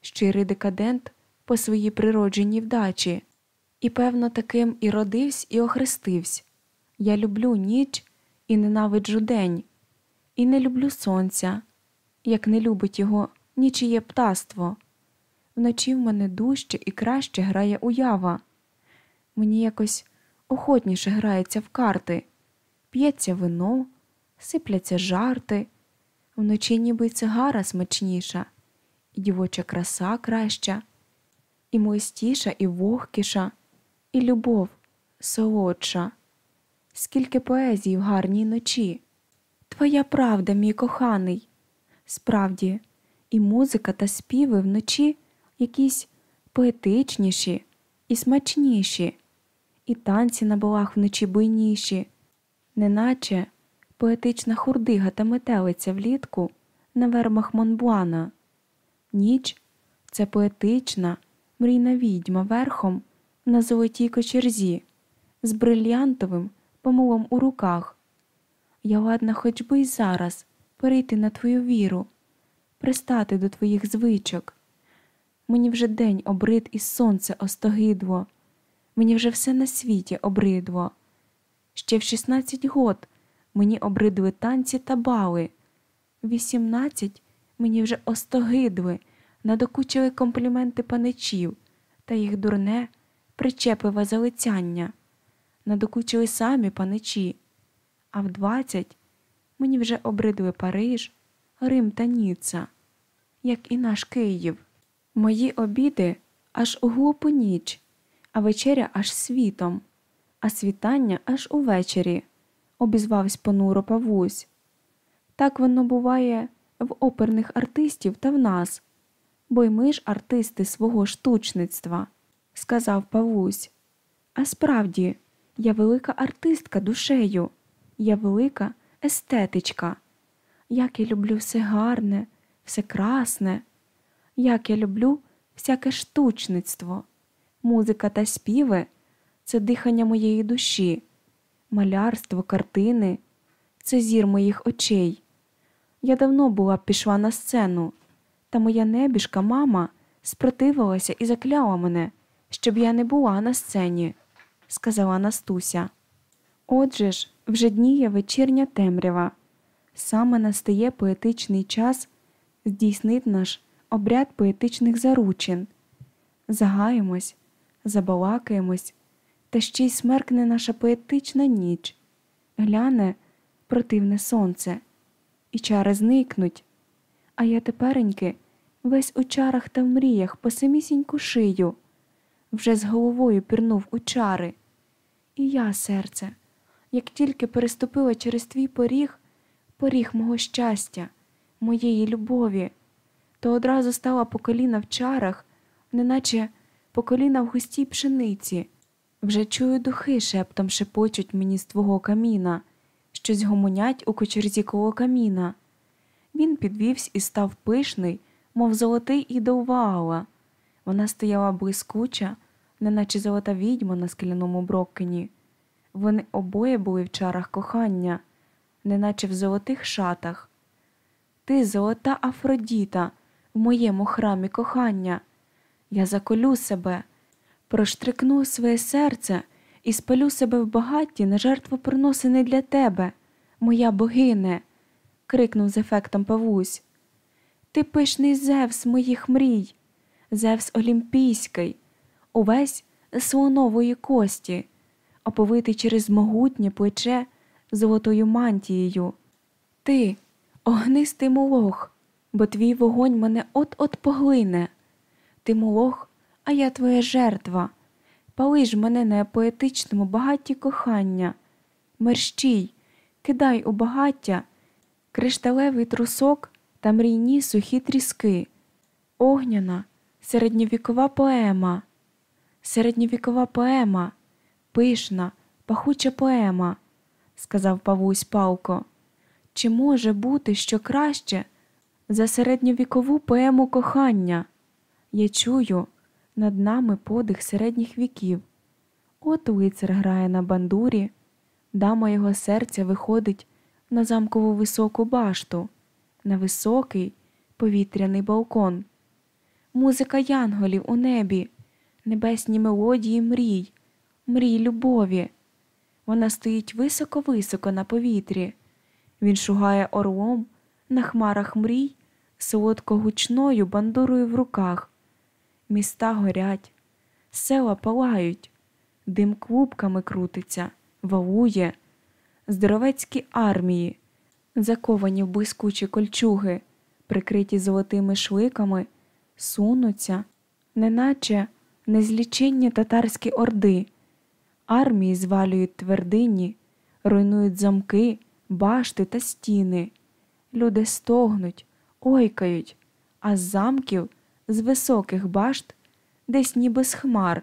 щирий декадент по своїй природженій вдачі, і, певно, таким і родився, і охрестився. Я люблю ніч і ненавиджу день, і не люблю сонця, як не любить його нічиє птаство. Вночі в мене дужче і краще грає уява. Мені якось охотніше грається в карти, п'ється вино, сипляться жарти, вночі ніби цигара смачніша, і дівоча краса краща, і млистіша, і вогкіша, і любов солодша. Скільки поезії в гарній ночі. Твоя правда, мій коханий. Справді, і музика та співи вночі якісь поетичніші і смачніші, і танці на балах вночі буйніші, неначе поетична хурдига та метелиця влітку на вербах Монблана. Ніч це поетична, мрійна відьма верхом на золотій кочерзі з брильянтовим помилом у руках. Я ладна хоч би й зараз перейти на твою віру, пристати до твоїх звичок. Мені вже день обрид і сонце остогидло, мені вже все на світі обридло. Ще в 16 год мені обридли танці та бали, в 18 мені вже остогидли, надокучили компліменти паничів та їх дурне, причепливе залицяння, надокучили самі паничі, а в 20 мені вже обридли Париж, Рим та Ніцца, як і наш Київ. Мої обіди аж у глупу ніч, а вечеря аж світом, а світання аж увечері, обізвався понуро Павусь. Так воно буває в оперних артистів та в нас, бо й ми ж артисти свого штучництва, сказав Павусь. А справді, я велика артистка душею, я велика естетичка. Як я люблю все гарне, все красне як я люблю всяке штучництво, музика та співи це дихання моєї душі, малярство, картини, це зір моїх очей. Я давно була б пішла на сцену, та моя небіжка мама спротивилася і закляла мене, щоб я не була на сцені, сказала Настуся. Отже ж, вже дніє вечірня темрява. Саме настає поетичний час здійснить наш обряд поетичних заручин, загаємось, забалакаємось, та ще й смеркне наша поетична ніч, гляне противне сонце, і чари зникнуть. А я тепереньки весь у чарах та в мріях по самісіньку шию, вже з головою пірнув у чари. І я, серце, як тільки переступила через твій поріг, поріг мого щастя, моєї любові то одразу стала по коліна в чарах, неначе по коліна в густій пшениці. Вже чую духи шептом шепочуть мені з твого каміна, щось гомонять у кочерзі коло каміна. Він підвівся і став пишний, мов золотий ідол Ваала. Вона стояла блискуча, неначе золота відьма на скляному броккені. Вони обоє були в чарах кохання, неначе в золотих шатах. Ти золота Афродіта, в моєму храмі кохання. Я заколю себе, проштрикну своє серце і спалю себе в багатті на жертвоприносини для тебе, моя богине. крикнув з ефектом Павусь. Ти пишний Зевс моїх мрій, Зевс Олімпійський, увесь слонової кості, оповитий через могутнє плече золотою мантією. Ти, огнистий молох, бо твій вогонь мене от-от поглине. Ти молох, а я твоя жертва. Пали ж мене на поетичному багатті кохання. Мерщій, кидай у багаття, кришталевий трусок та мрійні сухі тріски, огняна, середньовікова поема, середньовікова поема, пишна, пахуча поема, сказав Павусь Палко. Чи може бути що краще за середньовікову поему кохання? Я чую над нами подих середніх віків. От лицар грає на бандурі, дама його серця виходить на замкову високу башту, на високий повітряний балкон. Музика янголів у небі, небесні мелодії мрій, мрій любові. Вона стоїть високо-високо на повітрі. Він шугає орлом на хмарах мрій, солодко гучною бандурою в руках. Міста горять, села палають, дим клубками крутиться, валує, здоровецькі армії, заковані в блискучі кольчуги, прикриті золотими шликами, сунуться, неначе незліченні татарські орди, армії звалюють твердині, руйнують замки, башти та стіни. Люди стогнуть, ойкають, а з замків, з високих башт, десь ніби з хмар,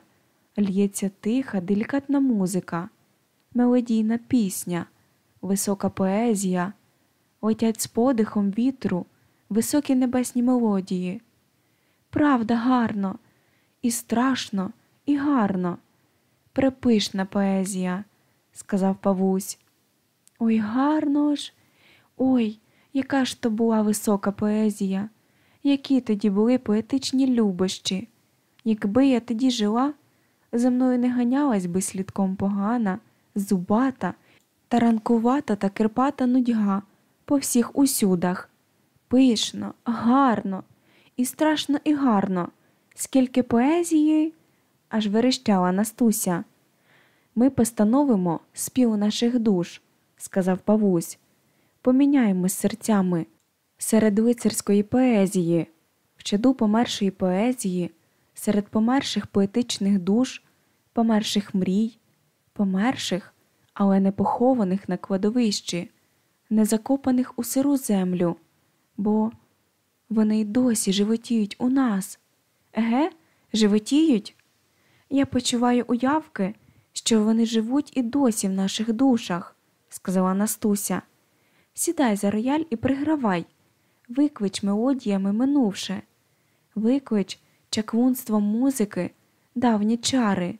л'ється тиха, делікатна музика, мелодійна пісня, висока поезія, летять з подихом вітру, високі небесні мелодії. Правда, гарно, і страшно, і гарно. Препишна поезія, сказав Павусь. Ой, гарно ж, ой, яка ж то була висока поезія, які тоді були поетичні любощі. Якби я тоді жила, за мною не ганялась би слідком погана, зубата, таранкувата та кирпата нудьга по всіх усюдах. Пишно, гарно, і страшно, і гарно, скільки поезії, аж верещала Настуся. Ми постановимо спів наших душ, сказав Павусь. Поміняємось серцями серед лицарської поезії, в чаду помершої поезії, серед померших поетичних душ, померших мрій, померших, але не похованих на кладовищі, не закопаних у сиру землю, бо вони й досі животіють у нас. Еге, животіють? Я почуваю уявки, що вони живуть і досі в наших душах, сказала Настуся. Сідай за рояль і пригравай, виклич мелодіями минувше, виклич чаклунством музики, давні чари,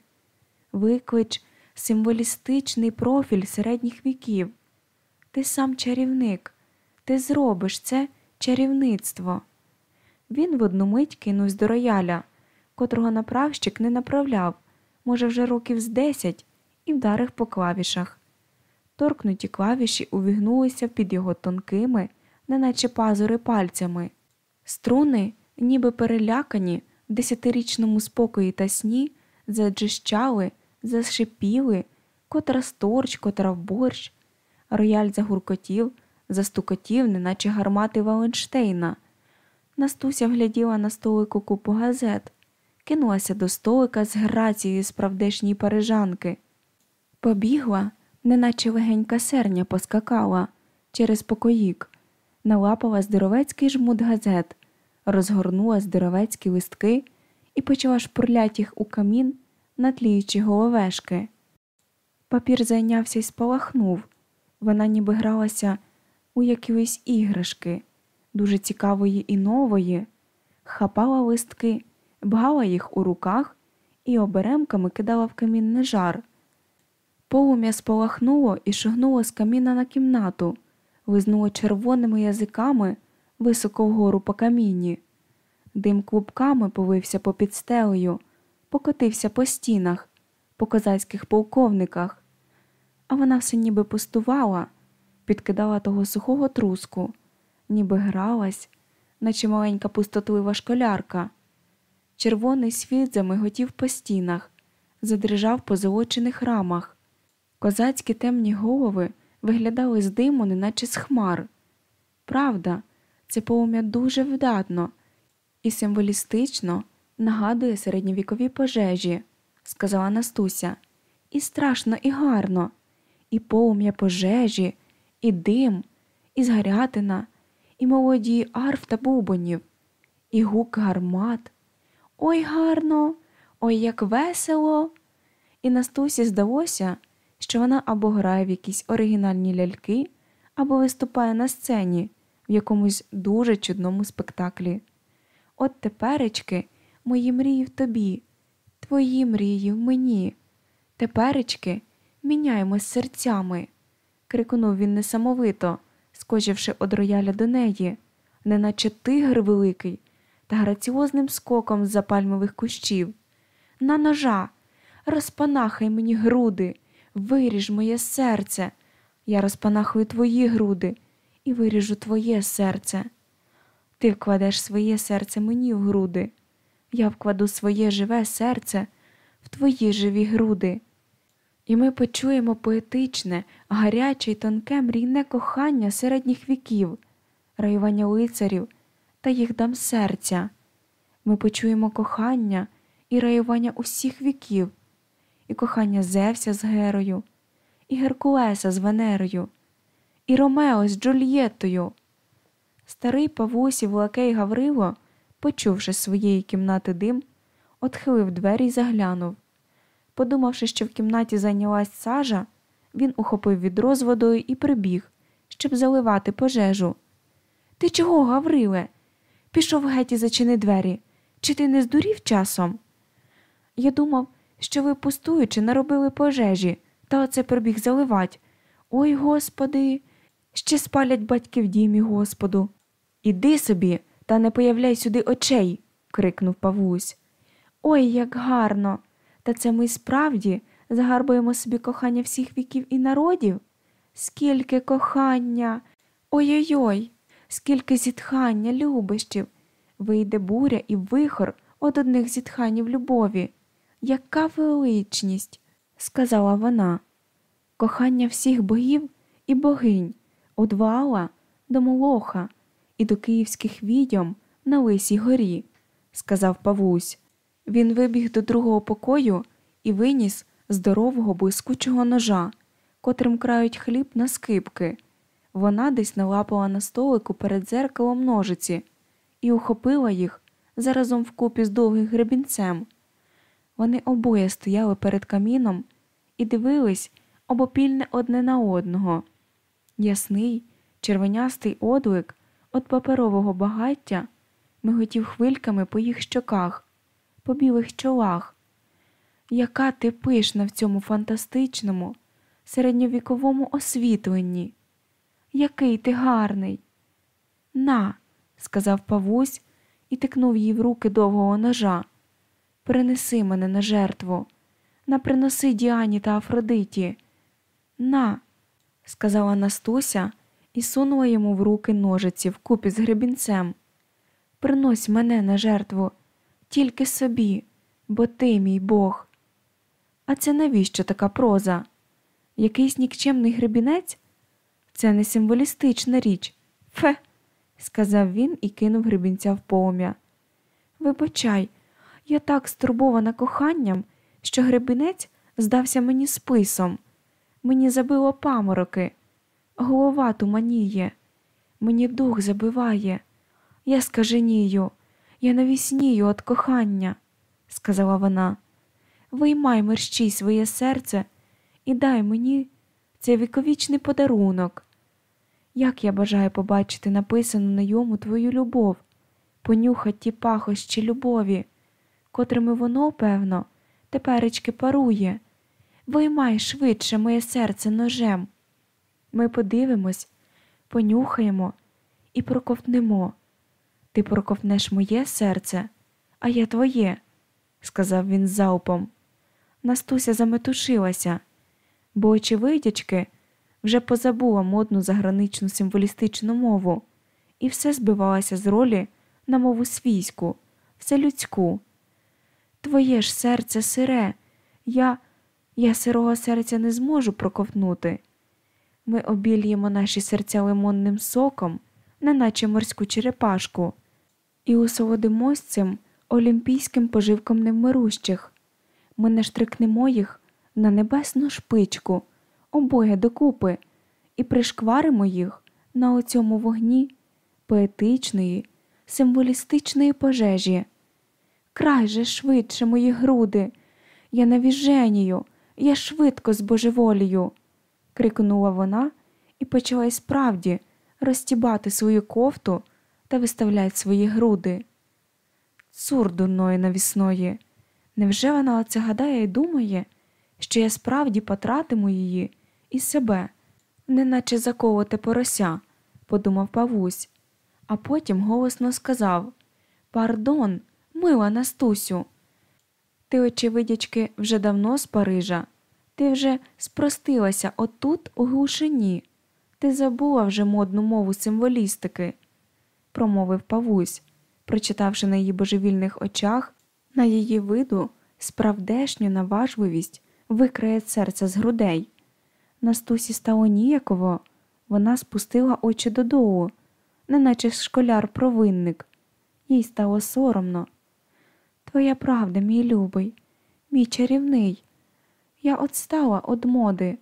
виклич символістичний профіль середніх віків. Ти сам чарівник, ти зробиш це чарівництво. Він в одну мить кинувся до рояля, котрого направщик не направляв, може, вже років з десять, і вдарив по клавішах. Торкнуті клавіші увігнулися під його тонкими, неначе пазури пальцями. Струни, ніби перелякані в десятирічному спокої та сні, заджищали, зашипіли, котра сторч, котра в борщ. Рояль загуркотів, застукотів, неначе гармати Валенштейна. Настуся вгляділа на столику купу газет, кинулася до столика з грацією справдешньої парижанки. Побігла, неначе легенька серня поскакала через покоїк, налапала здоровецький жмут газет, розгорнула здоровецькі листки і почала шпурлять їх у камін, натліючи головешки. Папір зайнявся і спалахнув. Вона ніби гралася у якісь іграшки, дуже цікавої і нової, хапала листки, бгала їх у руках і оберемками кидала в камінний жар. Полум'я спалахнуло і шагнуло з каміна на кімнату, визнуло червоними язиками високо вгору по камінні. Дим клубками повився по підстелею, покотився по стінах, по козацьких полковниках, а вона все ніби пустувала, підкидала того сухого труску, ніби гралась, наче маленька пустотлива школярка. Червоний світ замиготів по стінах, задрижав по золочених рамах. Козацькі темні голови виглядали з диму, неначе з хмар. Правда, це полум'я дуже вдатно і символістично нагадує середньовікові пожежі, сказала Настуся. І страшно, і гарно, і полум'я пожежі, і дим, і згарятина, і мелодії арф та бубонів, і гук гармат. Ой гарно, ой, як весело. І Настусі здалося, що вона або грає в якісь оригінальні ляльки, або виступає на сцені в якомусь дуже чудному спектаклі. От теперечки мої мрії в тобі, твої мрії в мені. Теперечки міняємось серцями, крикнув він несамовито, скочивши од рояля до неї, неначе тигр великий, та граціозним скоком з за пальмових кущів. На ножа, розпанахай мені груди, виріж моє серце. Я розпанахую твої груди і виріжу твоє серце. Ти вкладеш своє серце мені в груди, я вкладу своє живе серце в твої живі груди. І ми почуємо поетичне, гаряче й тонке мрійне кохання середніх віків, раювання лицарів та їх дам серця. Ми почуємо кохання і раювання усіх віків, і кохання Зевся з Герою, і Геркулеса з Венерою, і Ромео з Джульєттою. Старий Павусів лакей Гаврило, почувши з своєї кімнати дим, отхилив двері й заглянув. Подумавши, що в кімнаті зайнялась сажа, він ухопив відро з водою і прибіг, щоб заливати пожежу. Ти чого, Гавриле? Пішов геть і зачини двері. Чи ти не здурів часом? Я думав, що ви, пустуючи, наробили пожежі, та оце прибіг заливать. Ой, господи, ще спалять батьки в дімі, Господу. Іди собі, та не появляй сюди очей, крикнув Павусь. Ой, як гарно! Та це ми справді загарбуємо собі кохання всіх віків і народів? Скільки кохання, ой-ой-ой, скільки зітхання, любощів, вийде буря і вихор од одних зітханів любові. Яка величність, сказала вона, кохання всіх богів і богинь, од Ваала до Молоха і до київських відьом на Лисій горі, сказав Павусь. Він вибіг до другого покою і виніс здорового блискучого ножа, котрим крають хліб на скипки. Вона десь налапала на столику перед дзеркалом ножиці і ухопила їх заразом вкупі з довгим гребінцем. Вони обоє стояли перед каміном і дивились обопільне одне на одного. Ясний, червонястий одлик від паперового багаття миготів хвильками по їх щоках по білих чолах. Яка ти пишна в цьому фантастичному, середньовіковому освітленні? Який ти гарний? На, сказав Павусь і тикнув їй в руки довгого ножа. Принеси мене на жертву, на приноси Діані та Афродиті. На, сказала Настуся і сунула йому в руки ножиці вкупі з гребінцем. Принось мене на жертву тільки собі, бо ти мій Бог. А це навіщо така проза? Якийсь нікчемний гребінець? Це не символістична річ. Фе, сказав він і кинув гребінця в полум'я. Вибачай, я так стурбована коханням, що гребінець здався мені списом. Мені забило памороки, голова туманіє, мені дух забиває, я скаженію. Я навіснію від кохання, сказала вона. Виймай мерщій своє серце і дай мені цей віковічний подарунок. Як я бажаю побачити написану на йому твою любов, понюхать ті пахощі любові, котрими воно, певно, теперечки парує. Виймай швидше моє серце ножем. Ми подивимось, понюхаємо і проковтнемо. Ти проковнеш моє серце, а я твоє, сказав він залпом. Настуся заметушилася, бо очевидячки вже позабула модну заграничну символістичну мову, і все збивалося з ролі на мову свійську, все людську. Твоє ж серце сире, я, я сирого серця не зможу проковтнути. Ми обілюємо наші серця лимонним соком, неначе морську черепашку, і усолодимось цим олімпійським поживком невмирущих. Ми наштрикнемо їх на небесну шпичку, обоє докупи, і пришкваримо їх на оцьому вогні поетичної, символістичної пожежі. Край же швидше мої груди, я навіженію, я швидко збожеволію, крикнула вона і почала й справді розтібати свою кофту та виставляти свої груди. Цур дурної навісної. Невже вона оце гадає і думає, що я справді потратиму її і себе, неначе заколоте порося, подумав Павусь, а потім голосно сказав Пардон, мила Настусю. Ти, очевидячки, вже давно з Парижа, ти вже спростилася отут у глушині, ти забула вже модну мову символістики, промовив Павусь, прочитавши на її божевільних очах, на її виду справдешню наважливість викрає серце з грудей. Настусі стало ніяково, вона спустила очі додолу, неначе школяр провинник. Їй стало соромно. Твоя правда, мій любий, мій чарівний. Я отстала од моди,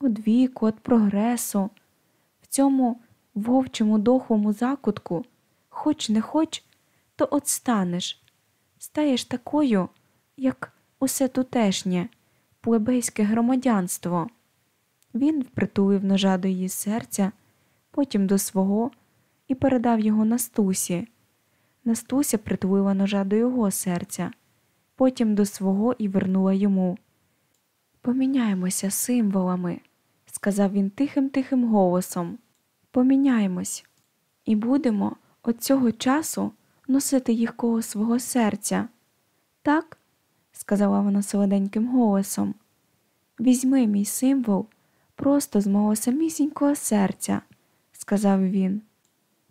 од віку, од прогресу. В цьому вовчому дохлому закутку, хоч не хоч, то отстанеш, стаєш такою, як усе тутешнє, плебейське громадянство. Він впритулив ножа до її серця, потім до свого і передав його Настусі. Настуся притулила ножа до його серця, потім до свого і вернула йому. Поміняємося символами, сказав він тихим тихим голосом. Поміняємось, і будемо от цього часу носити їх коло свого серця. Так, сказала вона солоденьким голосом. Візьми мій символ просто з мого самісінького серця, сказав він.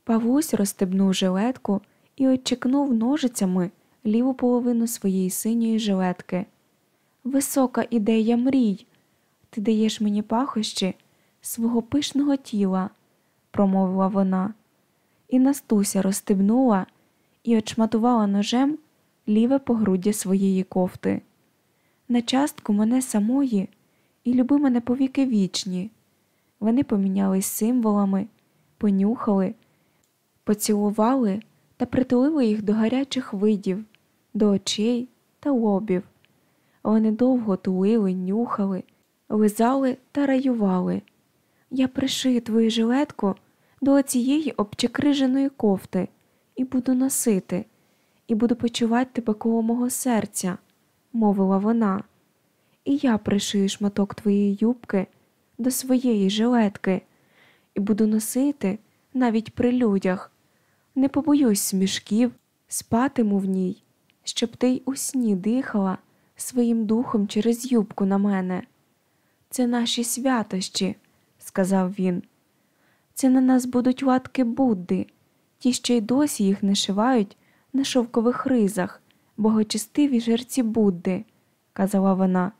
Павусь розстебнув жилетку і очікнув ножицями ліву половину своєї синьої жилетки. Висока ідея мрій, ти даєш мені пахощі свого пишного тіла, промовила вона, і Настуся розстебнула і очматувала ножем ліве погруддя своєї кофти. На частку мене самої і люби мене повіки вічні. Вони помінялись символами, понюхали, поцілували та притулили їх до гарячих видів, до очей та лобів. Вони довго тулили, нюхали, лизали та раювали. Я пришию твою жилетку до цієї обчекриженої кофти і буду носити, і буду почувати тебе коло мого серця, мовила вона. І я пришию шматок твоєї юбки до своєї жилетки і буду носити навіть при людях. Не побоюсь смішків, спатиму в ній, щоб ти й у сні дихала своїм духом через юбку на мене. Це наші святощі, сказав він. Це на нас будуть латки Будди, ті, що й досі їх не шивають на шовкових ризах, богочестиві жерці Будди, казала вона.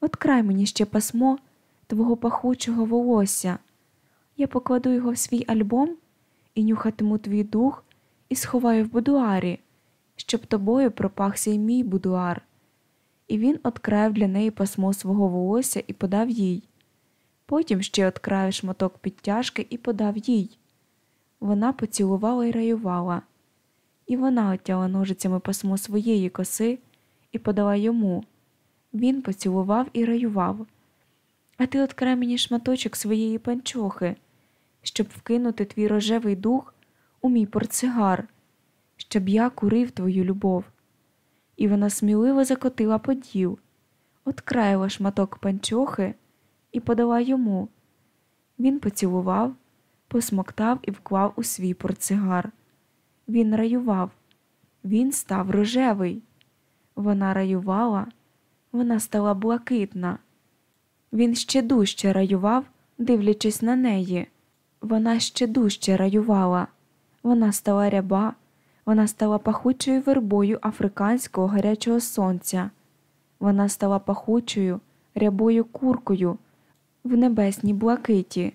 От край мені ще пасмо твого пахучого волосся. Я покладу його в свій альбом і нюхатиму твій дух і сховаю в будуарі, щоб тобою пропахся й мій будуар. І він откраїв для неї пасмо свого волосся і подав їй. Потім ще откраїв шматок підтяжки і подав їй. Вона поцілувала і раювала, і вона отяла ножицями пасмо своєї коси і подала йому. Він поцілував і раював. А ти открай мені шматочок своєї панчохи, щоб вкинути твій рожевий дух у мій портсигар, щоб я курив твою любов. І вона сміливо закотила поділ, откраїла шматок панчохи і подала йому. Він поцілував, посмоктав і вклав у свій портсигар. Він раював, він став рожевий. Вона раювала, вона стала блакитна. Він ще дужче раював дивлячись на неї. Вона ще дужче раювала. Вона стала ряба, вона стала пахучою вербою африканського гарячого сонця. Вона стала пахучою, рябою куркою в небесній блакиті.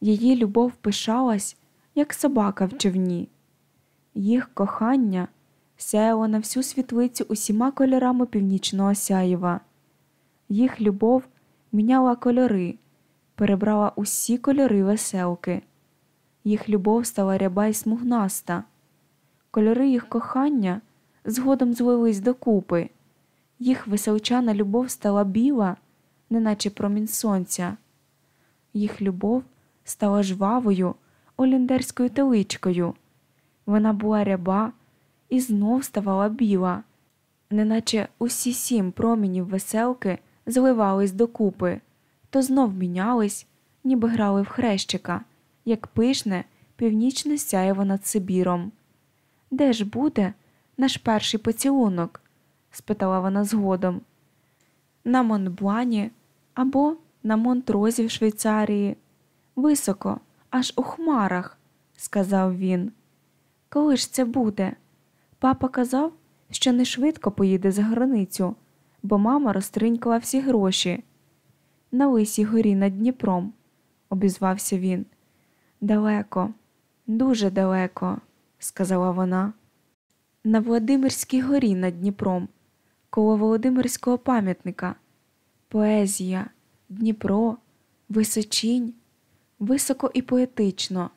Її любов пишалась, як собака в човні. Їх кохання сяяло на всю світлицю усіма кольорами північного сяєва. Їх любов міняла кольори, перебрала усі кольори веселки. Їх любов стала ряба й смугнаста. Кольори їх кохання згодом злились докупи. Їх веселчана любов стала біла, неначе промінь сонця. Їх любов стала жвавою, оліндерською теличкою. Вона була ряба і знов ставала біла, неначе усі сім промінів веселки зливались докупи, то знов мінялись, ніби грали в хрещика, як пишне, північне сяєво над Сибіром. Де ж буде наш перший поцілунок? спитала вона згодом. На Монблані або на Монтрозі в Швейцарії. Високо, аж у хмарах, сказав він. Коли ж це буде? Папа казав, що не швидко поїде за границю, бо мама розтринькала всі гроші. На лисій горі над Дніпром, обізвався він. Далеко, дуже далеко, сказала вона. На Володимирській горі над Дніпром, коло Володимирського пам'ятника. Поезія, Дніпро, Височінь, високо і поетично.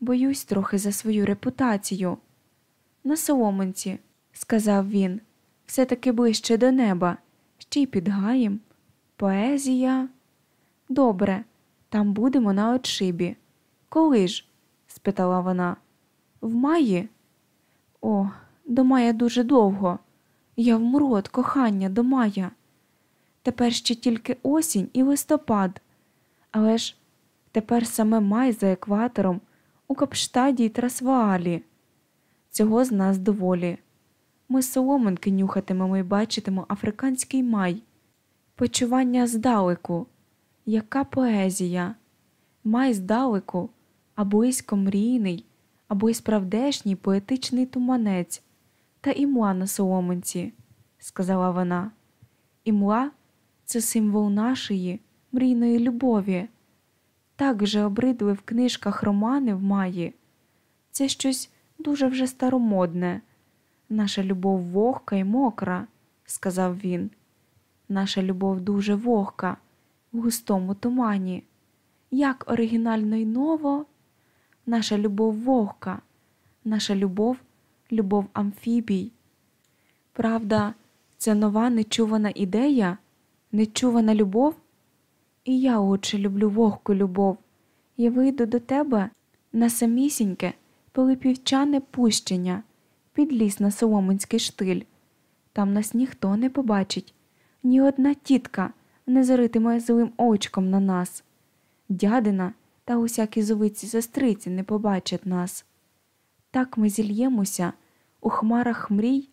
Боюсь трохи за свою репутацію. На соломинці, сказав він, все таки ближче до неба, ще й під гаєм. Поезія. Добре, там будемо на отшибі. Коли ж? спитала вона. В маї? О, до мая дуже довго. Я вмру от кохання до мая. Тепер ще тільки осінь і листопад. Але ж тепер саме май за екватором у Капштаді й Трансваалі. Цього з нас доволі. Ми соломинки нюхатимемо і бачитимо африканський май, почування здалеку, яка поезія, май здалеку, а близько мрійний, або й справдешній поетичний туманець, та імла на соломинці, сказала вона. Імла це символ нашої мрійної любові. Так же обридли в книжках романи в маї. Це щось дуже вже старомодне. Наша любов вогка і мокра, сказав він. Наша любов дуже вогка, в густому тумані. Як оригінально й ново, наша любов вогка, наша любов, любов амфібій. Правда, це нова нечувана ідея, нечувана любов? І я, отче, люблю вогку любов. Я вийду до тебе на самісіньке пилипівчане пущення, під ліс на Соломинський штиль. Там нас ніхто не побачить, ні одна тітка не заритиме злим очком на нас. Дядина та усякі зовиці сестриці не побачать нас. Так ми зільємося у хмарах мрій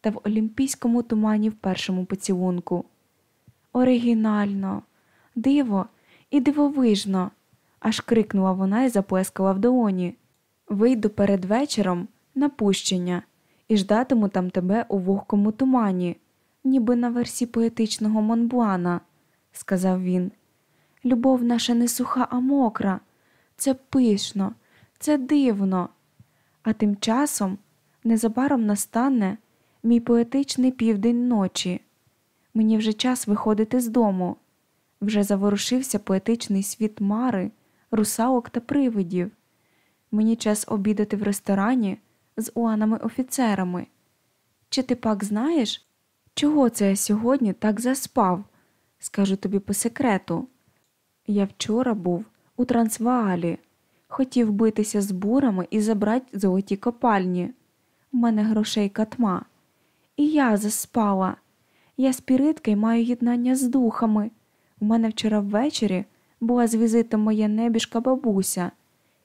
та в олімпійському тумані в першому поцілунку. Оригінально, диво і дивовижно, аж крикнула вона і заплескала в долоні. Вийду перед вечором на пущення і ждатиму там тебе у вогкому тумані, ніби на версі поетичного Монблана, сказав він. Любов наша не суха, а мокра. Це пишно, це дивно. А тим часом незабаром настане мій поетичний південь ночі. Мені вже час виходити з дому. Вже заворушився поетичний світ мари, русалок та привидів. Мені час обідати в ресторані з уанами офіцерами. Чи ти пак знаєш, чого це я сьогодні так заспав? Скажу тобі по секрету. Я вчора був у Трансваалі, хотів битися з бурами і забрати золоті копальні. У мене грошей катма. І я заспала. Я спіритка і маю єднання з духами. У мене вчора ввечері була з візитом моя небіжка бабуся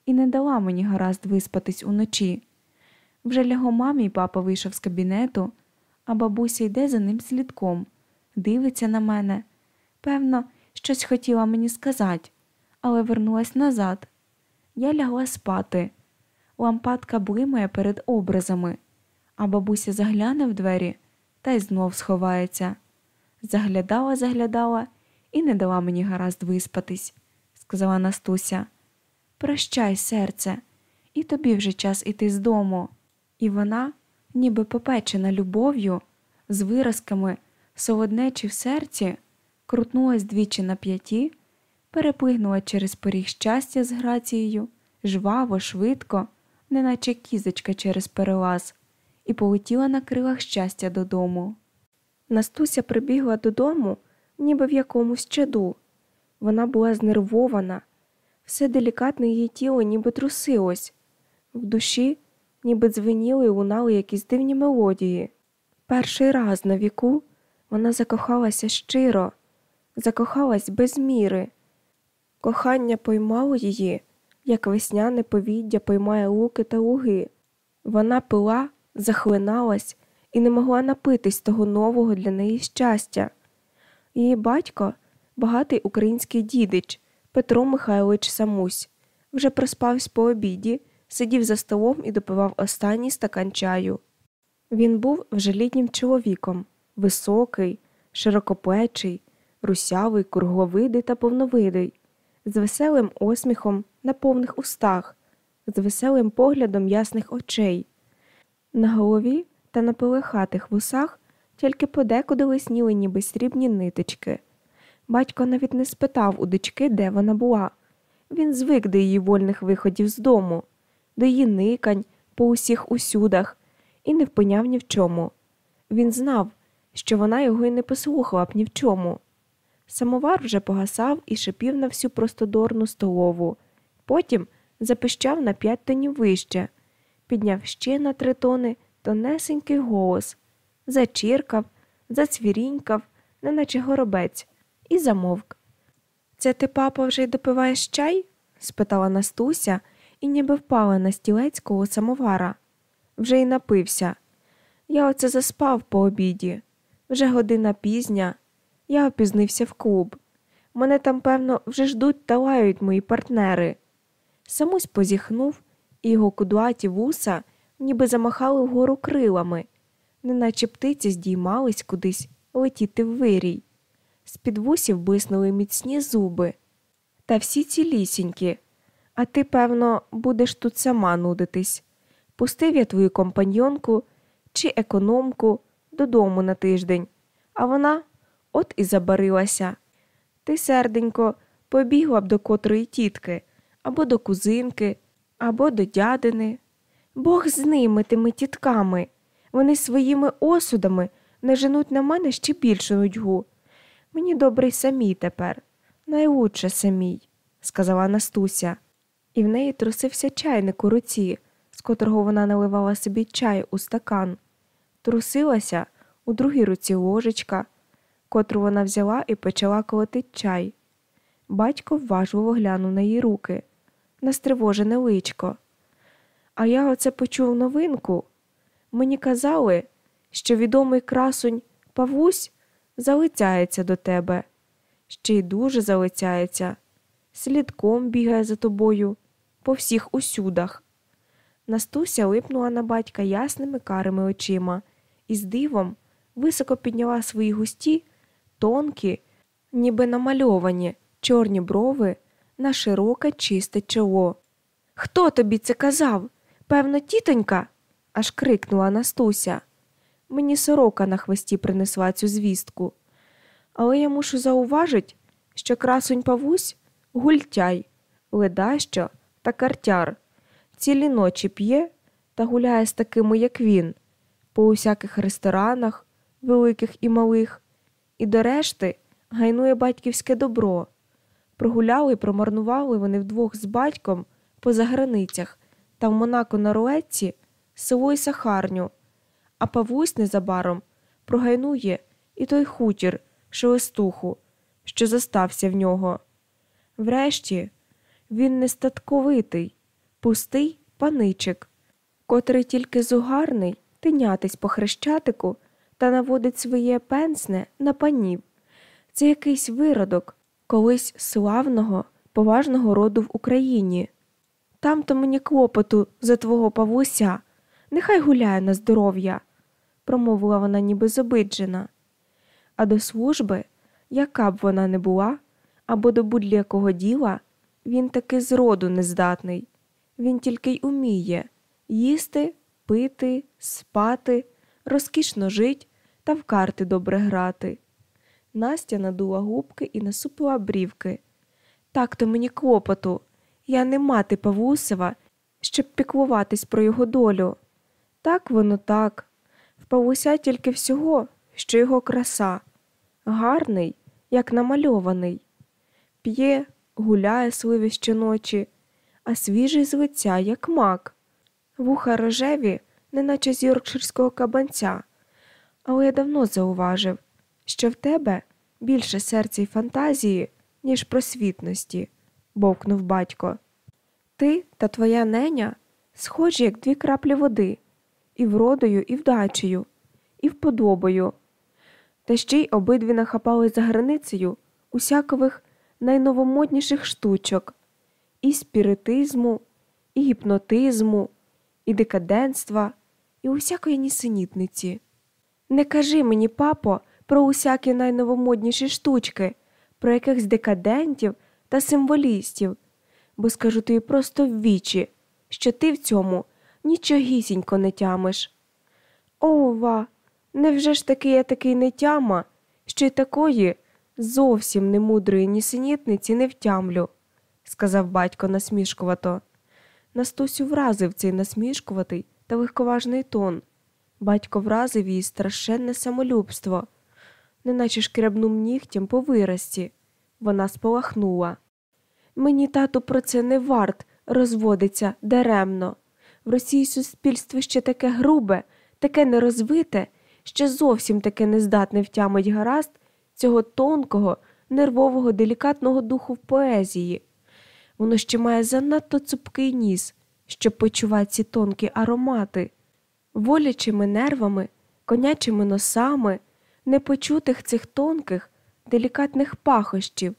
і не дала мені гаразд виспатись уночі. Вже ляго мамі папа вийшов з кабінету, а бабуся йде за ним слідком, дивиться на мене. Певно, щось хотіла мені сказати, але вернулась назад. Я лягла спати. Лампадка блимає перед образами, а бабуся загляне в двері та й знов сховається. Заглядала, заглядала і не дала мені гаразд виспатись, сказала Настуся. Прощай, серце, і тобі вже час іти з дому. І вона, ніби попечена любов'ю, з виразками солоднечі в серці, крутнулась двічі на п'яті, переплигнула через поріг щастя з грацією, жваво, швидко, неначе кізочка через перелаз, і полетіла на крилах щастя додому. Настуся прибігла додому, ніби в якомусь чаду. Вона була знервована, все делікатне її тіло ніби трусилось, в душі, ніби дзвеніли і лунали якісь дивні мелодії. Перший раз на віку вона закохалася щиро, закохалась без міри. Кохання поймало її, як весняне повіддя поймає луки та луги. Вона пила, захлиналась і не могла напитись того нового для неї щастя. Її батько, багатий український дідич Петро Михайлович Самусь, вже проспавсь по обіді, сидів за столом і допивав останній стакан чаю. Він був вже літнім чоловіком, високий, широкоплечий, русявий, кругловидий та повновидий, з веселим осміхом на повних устах, з веселим поглядом ясних очей. На голові та на пилихатих вусах тільки подекуди лисніли ніби срібні ниточки. Батько навіть не спитав у дочки, де вона була. Він звик до її вольних виходів з дому, до її никань по усіх усюдах і не впиняв ні в чому. Він знав, що вона його й не послухала б ні в чому. Самовар вже погасав і шипів на всю простодорну столову, потім запищав на п'ять тонів вище, підняв ще на три тони тонесенький голос, зачіркав, зацвірінькав, неначе горобець, і замовк. Це ти, папа, вже й допиваєш чай? спитала Настуся і ніби впала на стілець коло самовара. Вже й напився. Я оце заспав по обіді. Вже година пізня. Я опізнився в клуб. Мене там, певно, вже ждуть та лають мої партнери. Самусь позіхнув, і його кудлаті вуса ніби замахали вгору крилами, неначе птиці здіймались кудись летіти в вирій. З під вусів блиснули міцні зуби. Та всі цілісінькі. А ти, певно, будеш тут сама нудитись. Пустив я твою компаньонку чи економку додому на тиждень, а вона от і забарилася. Ти, серденько, побігла б до котрої тітки, або до кузинки, або до дядини. Бог з ними, тими тітками. Вони своїми осудами наженуть на мене ще більшу нудьгу. Мені добре й самій тепер, найлучше самій, сказала Настуся, і в неї трусився чайник у руці, з котрого вона наливала собі чай у стакан. Трусилася у другій руці ложечка, котру вона взяла і почала колотить чай. Батько вважливо глянув на її руки, на стривожене личко. А я оце почув новинку. Мені казали, що відомий красунь Павусь залицяється до тебе, ще й дуже залицяється, слідком бігає за тобою по всіх усюдах. Настуся липнула на батька ясними карими очима і з дивом високо підняла свої густі, тонкі, ніби намальовані чорні брови на широке чисте чоло. Хто тобі це казав? Певно, тітонька? аж крикнула Настуся. Мені сорока на хвості принесла цю звістку. Але я мушу зауважити, що красунь Павусь гультяй, ледащо та картяр, цілі ночі п'є та гуляє з такими, як він, по усяких ресторанах, великих і малих, і до решти гайнує батьківське добро. Прогуляли і промарнували вони вдвох з батьком по заграницях та в Монако на Руетці село й сахарню, а Павусь незабаром прогайнує і той хутір, шелестуху, що застався в нього. Врешті він нестатковитий, пустий паничик, котрий тільки зугарний тинятись по хрещатику та наводить своє пенсне на панів. Це якийсь виродок колись славного поважного роду в Україні. Там то мені клопоту за твого Павлуся, нехай гуляє на здоров'я, промовила вона ніби зобиджена. А до служби, яка б вона не була, або до будь-якого діла, він таки зроду нездатний. Він тільки й уміє їсти, пити, спати, розкішно жить та в карти добре грати. Настя надула губки і насупила брівки. Так то мені клопоту. Я не мати Павусева, щоб піклуватись про його долю. Так воно так. В Павуся тільки всього, що його краса, гарний, як намальований, п'є, гуляє сливі щоночі, а свіжий з лиця, як мак, вуха рожеві, неначе з йоркширського кабанця. Але я давно зауважив, що в тебе більше серця й фантазії, ніж просвітності, бовкнув батько. Ти та твоя неня схожі, як дві краплі води, і вродою, і вдачею, і вподобою. Та ще й обидві нахапали за границею усякових найновомодніших штучок, і спіритизму, і гіпнотизму, і декаденства, і усякої нісенітниці. Не кажи мені, папо, про усякі найновомодніші штучки, про якихось декадентів та символістів, бо скажу тобі просто в вічі, що ти в цьому нічогісінько не тямиш. Ова, невже ж таки я такий не тяма, що й такої зовсім немудрої нісенітниці не втямлю, сказав батько насмішкувато. Настусю вразив цей насмішкуватий та легковажний тон. Батько вразив її страшенне самолюбство, неначе шкрябнув нігтям по вирості. Вона сполахнула. Мені, тату, про це не варт розводиться даремно. В Росії суспільство ще таке грубе, таке нерозвите, що зовсім таке нездатне втямить гаразд цього тонкого, нервового, делікатного духу в поезії. Воно ще має занадто цупкий ніс, щоб почувати ці тонкі аромати, волячими нервами, конячими носами, непочутих цих тонких, делікатних пахощів.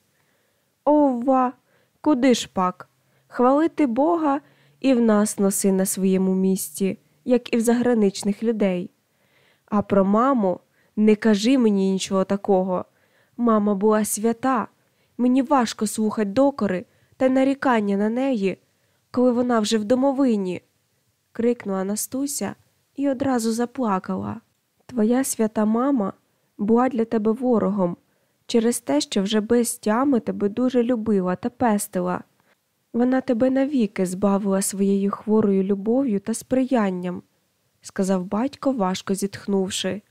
Ова, куди ж пак? Хвалити Бога і в нас носи на своєму місці, як і в заграничних людей. А про маму не кажи мені нічого такого. Мама була свята, мені важко слухати докори та нарікання на неї, коли вона вже в домовині. крикнула Настуся і одразу заплакала. Твоя свята мама була для тебе ворогом через те, що вже без тями тебе дуже любила та пестила. Вона тебе навіки збавила своєю хворою любов'ю та сприянням, сказав батько, важко зітхнувши.